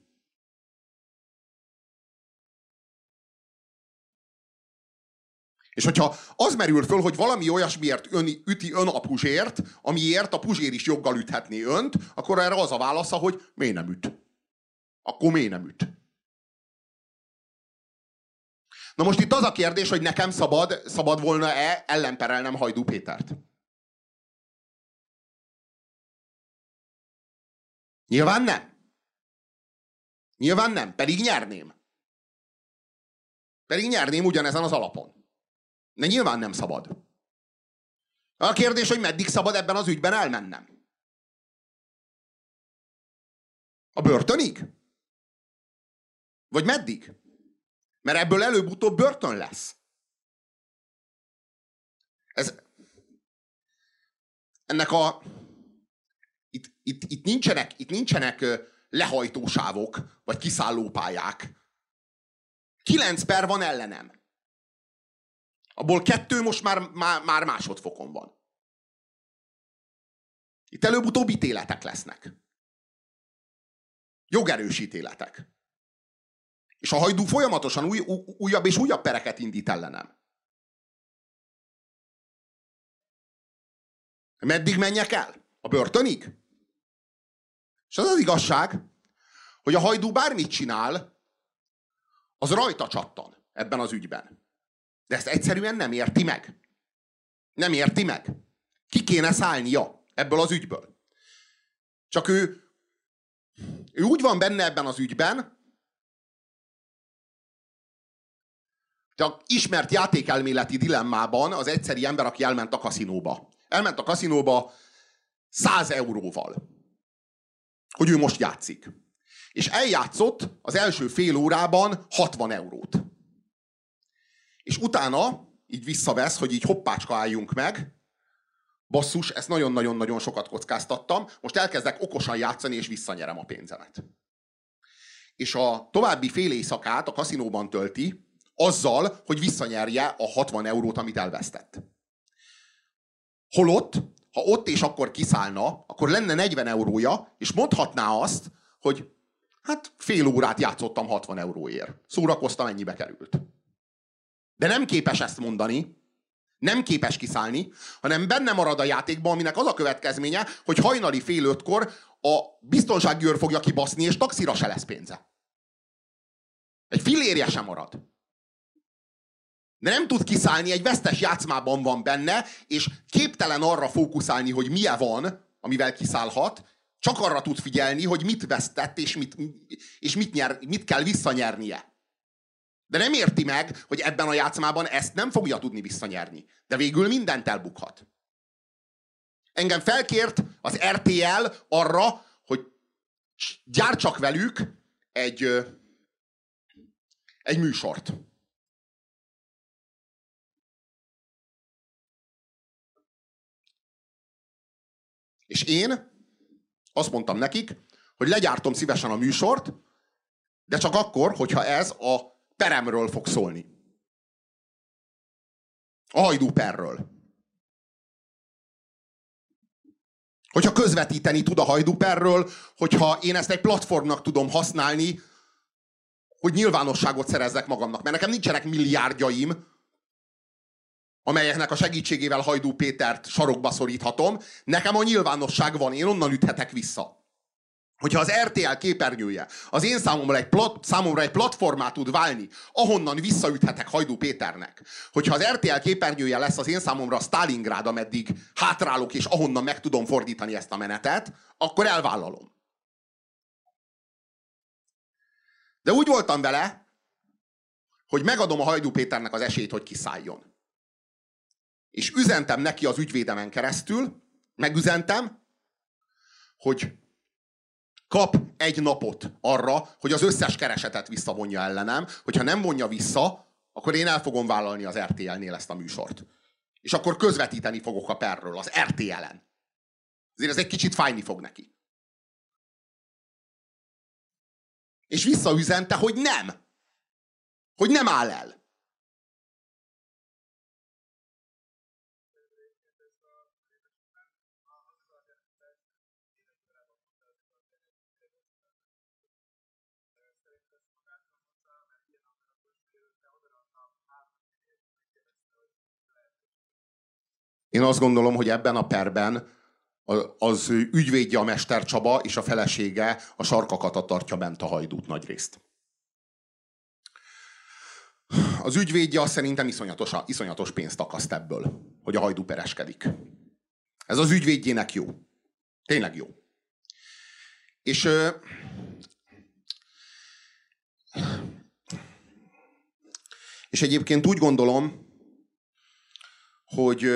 És hogyha az merül föl, hogy valami olyasmiért ön, üti ön a puzsért, amiért a puzsér is joggal üthetné önt, akkor erre az a válasza, hogy miért nem üt. Akkor miért nem üt. Na most itt az a kérdés, hogy nekem szabad, szabad volna-e ellenperelnem Hajdú Pétert. Nyilván nem. Nyilván nem, pedig nyerném. Pedig nyerném ugyanezen az alapon. De nyilván nem szabad. A kérdés, hogy meddig szabad ebben az ügyben elmennem. A börtönig? Vagy meddig? Mert ebből előbb-utóbb börtön lesz. Ez, ennek a itt, itt, itt, nincsenek, itt nincsenek lehajtósávok, vagy kiszállópályák. Kilenc per van ellenem. Abból kettő most már, már, már másodfokon van. Itt előbb-utóbb ítéletek lesznek. Jogerős ítéletek. És a hajdú folyamatosan új, újabb és újabb pereket indít ellenem. Meddig menjek el? A börtönig? És az az igazság, hogy a hajdú bármit csinál, az rajta csattan ebben az ügyben. De ezt egyszerűen nem érti meg. Nem érti meg. Ki kéne szállnia ebből az ügyből. Csak ő, ő úgy van benne ebben az ügyben, a ismert játékelméleti dilemmában az egyszeri ember, aki elment a kaszinóba. Elment a kaszinóba 100 euróval hogy ő most játszik. És eljátszott az első fél órában 60 eurót. És utána így visszavesz, hogy így hoppácska álljunk meg, basszus, ezt nagyon-nagyon-nagyon sokat kockáztattam, most elkezdek okosan játszani, és visszanyerem a pénzemet. És a további fél éjszakát a kaszinóban tölti, azzal, hogy visszanyerje a 60 eurót, amit elvesztett. Holott, ha ott és akkor kiszállna, akkor lenne 40 eurója, és mondhatná azt, hogy hát fél órát játszottam 60 euróért. Szórakoztam, ennyibe került. De nem képes ezt mondani, nem képes kiszállni, hanem benne marad a játékban, aminek az a következménye, hogy hajnali fél ötkor a biztonsági fogja kibaszni, és taxira se lesz pénze. Egy fillérje sem marad. De nem tud kiszállni, egy vesztes játszmában van benne, és képtelen arra fókuszálni, hogy milyen van, amivel kiszállhat, csak arra tud figyelni, hogy mit vesztett, és mit, és mit, nyer, mit kell visszanyernie. De nem érti meg, hogy ebben a játszmában ezt nem fogja tudni visszanyerni. De végül mindent elbukhat. Engem felkért az RTL arra, hogy gyártsak velük egy, egy műsort. És én azt mondtam nekik, hogy legyártom szívesen a műsort, de csak akkor, hogyha ez a peremről fog szólni. A hajdúperről. Hogyha közvetíteni tud a hajdúperről, hogyha én ezt egy platformnak tudom használni, hogy nyilvánosságot szerezzek magamnak. Mert nekem nincsenek milliárdjaim, amelyeknek a segítségével Hajdú Pétert sarokba szoríthatom. Nekem a nyilvánosság van, én onnan üthetek vissza. Hogyha az RTL képernyője az én számomra egy, plat, számomra egy platformát tud válni, ahonnan visszaüthetek Hajdú Péternek. Hogyha az RTL képernyője lesz az én számomra a Stalingrád, ameddig hátrálok, és ahonnan meg tudom fordítani ezt a menetet, akkor elvállalom. De úgy voltam vele, hogy megadom a Hajdú Péternek az esélyt, hogy kiszálljon. És üzentem neki az ügyvédemen keresztül, megüzentem, hogy kap egy napot arra, hogy az összes keresetet visszavonja ellenem, hogyha nem vonja vissza, akkor én el fogom vállalni az RTL-nél ezt a műsort. És akkor közvetíteni fogok a perről, az RTL-en. Ezért ez egy kicsit fájni fog neki. És visszaüzente, hogy nem. Hogy nem áll el. Én azt gondolom, hogy ebben a perben az ügyvédje a Mester Csaba, és a felesége a sarkakat tartja bent a hajdút nagy részt. Az ügyvédje azt szerintem iszonyatos, iszonyatos pénzt akaszt ebből, hogy a hajdú pereskedik. Ez az ügyvédjének jó. Tényleg jó. És és egyébként úgy gondolom, hogy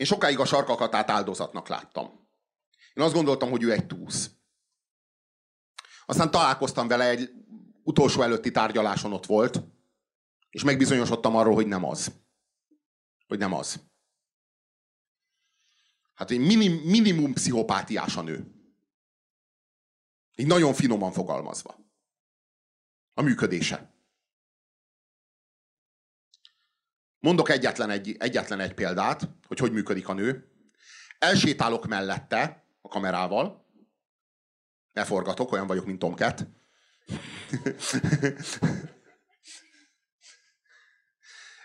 én sokáig a sarkakatát áldozatnak láttam. Én azt gondoltam, hogy ő egy túsz. Aztán találkoztam vele egy utolsó előtti tárgyaláson ott volt, és megbizonyosodtam arról, hogy nem az. Hogy nem az. Hát egy minim, minimum pszichopátiás a nő. Így nagyon finoman fogalmazva. A működése. Mondok egyetlen egy, egyetlen egy példát, hogy hogy működik a nő. Elsétálok mellette a kamerával, leforgatok, olyan vagyok, mint Tomcat.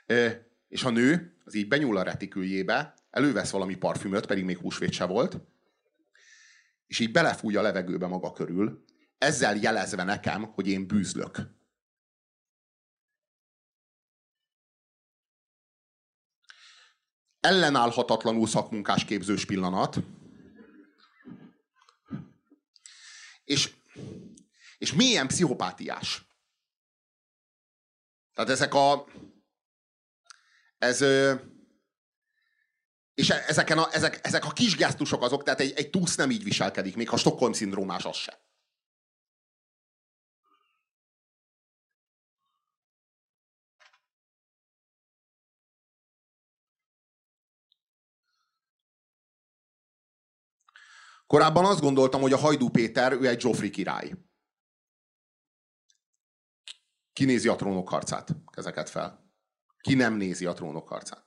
és a nő az így benyúl a retiküljébe, elővesz valami parfümöt, pedig még húsvét se volt, és így belefújja a levegőbe maga körül, ezzel jelezve nekem, hogy én bűzlök. Ellenállhatatlanul szakmunkás képzős pillanat. És, és milyen pszichopátiás. Tehát ezek a... Ez... És e, ezeken a, ezek, ezek a kis gesztusok azok, tehát egy, egy túsz nem így viselkedik, még ha Stockholm-szindrómás az se. Korábban azt gondoltam, hogy a Hajdú Péter, ő egy Zsofri király. Ki nézi a trónok harcát? Kezeket fel. Ki nem nézi a trónok harcát?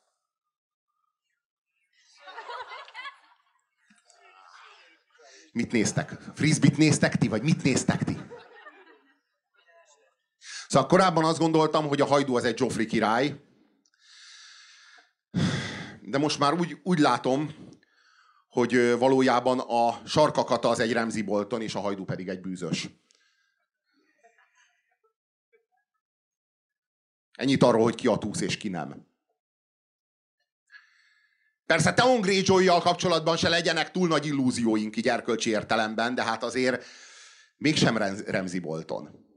Mit néztek? Frisbit néztek ti, vagy mit néztek ti? Szóval korábban azt gondoltam, hogy a hajdú az egy Joffrey király, de most már úgy, úgy látom, hogy valójában a sarkakata az egy Remzi Bolton, és a hajdú pedig egy bűzös. Ennyit arról, hogy ki a túsz és ki nem. Persze Theon greyjoy kapcsolatban se legyenek túl nagy illúzióink így értelemben, de hát azért mégsem Remzi Bolton.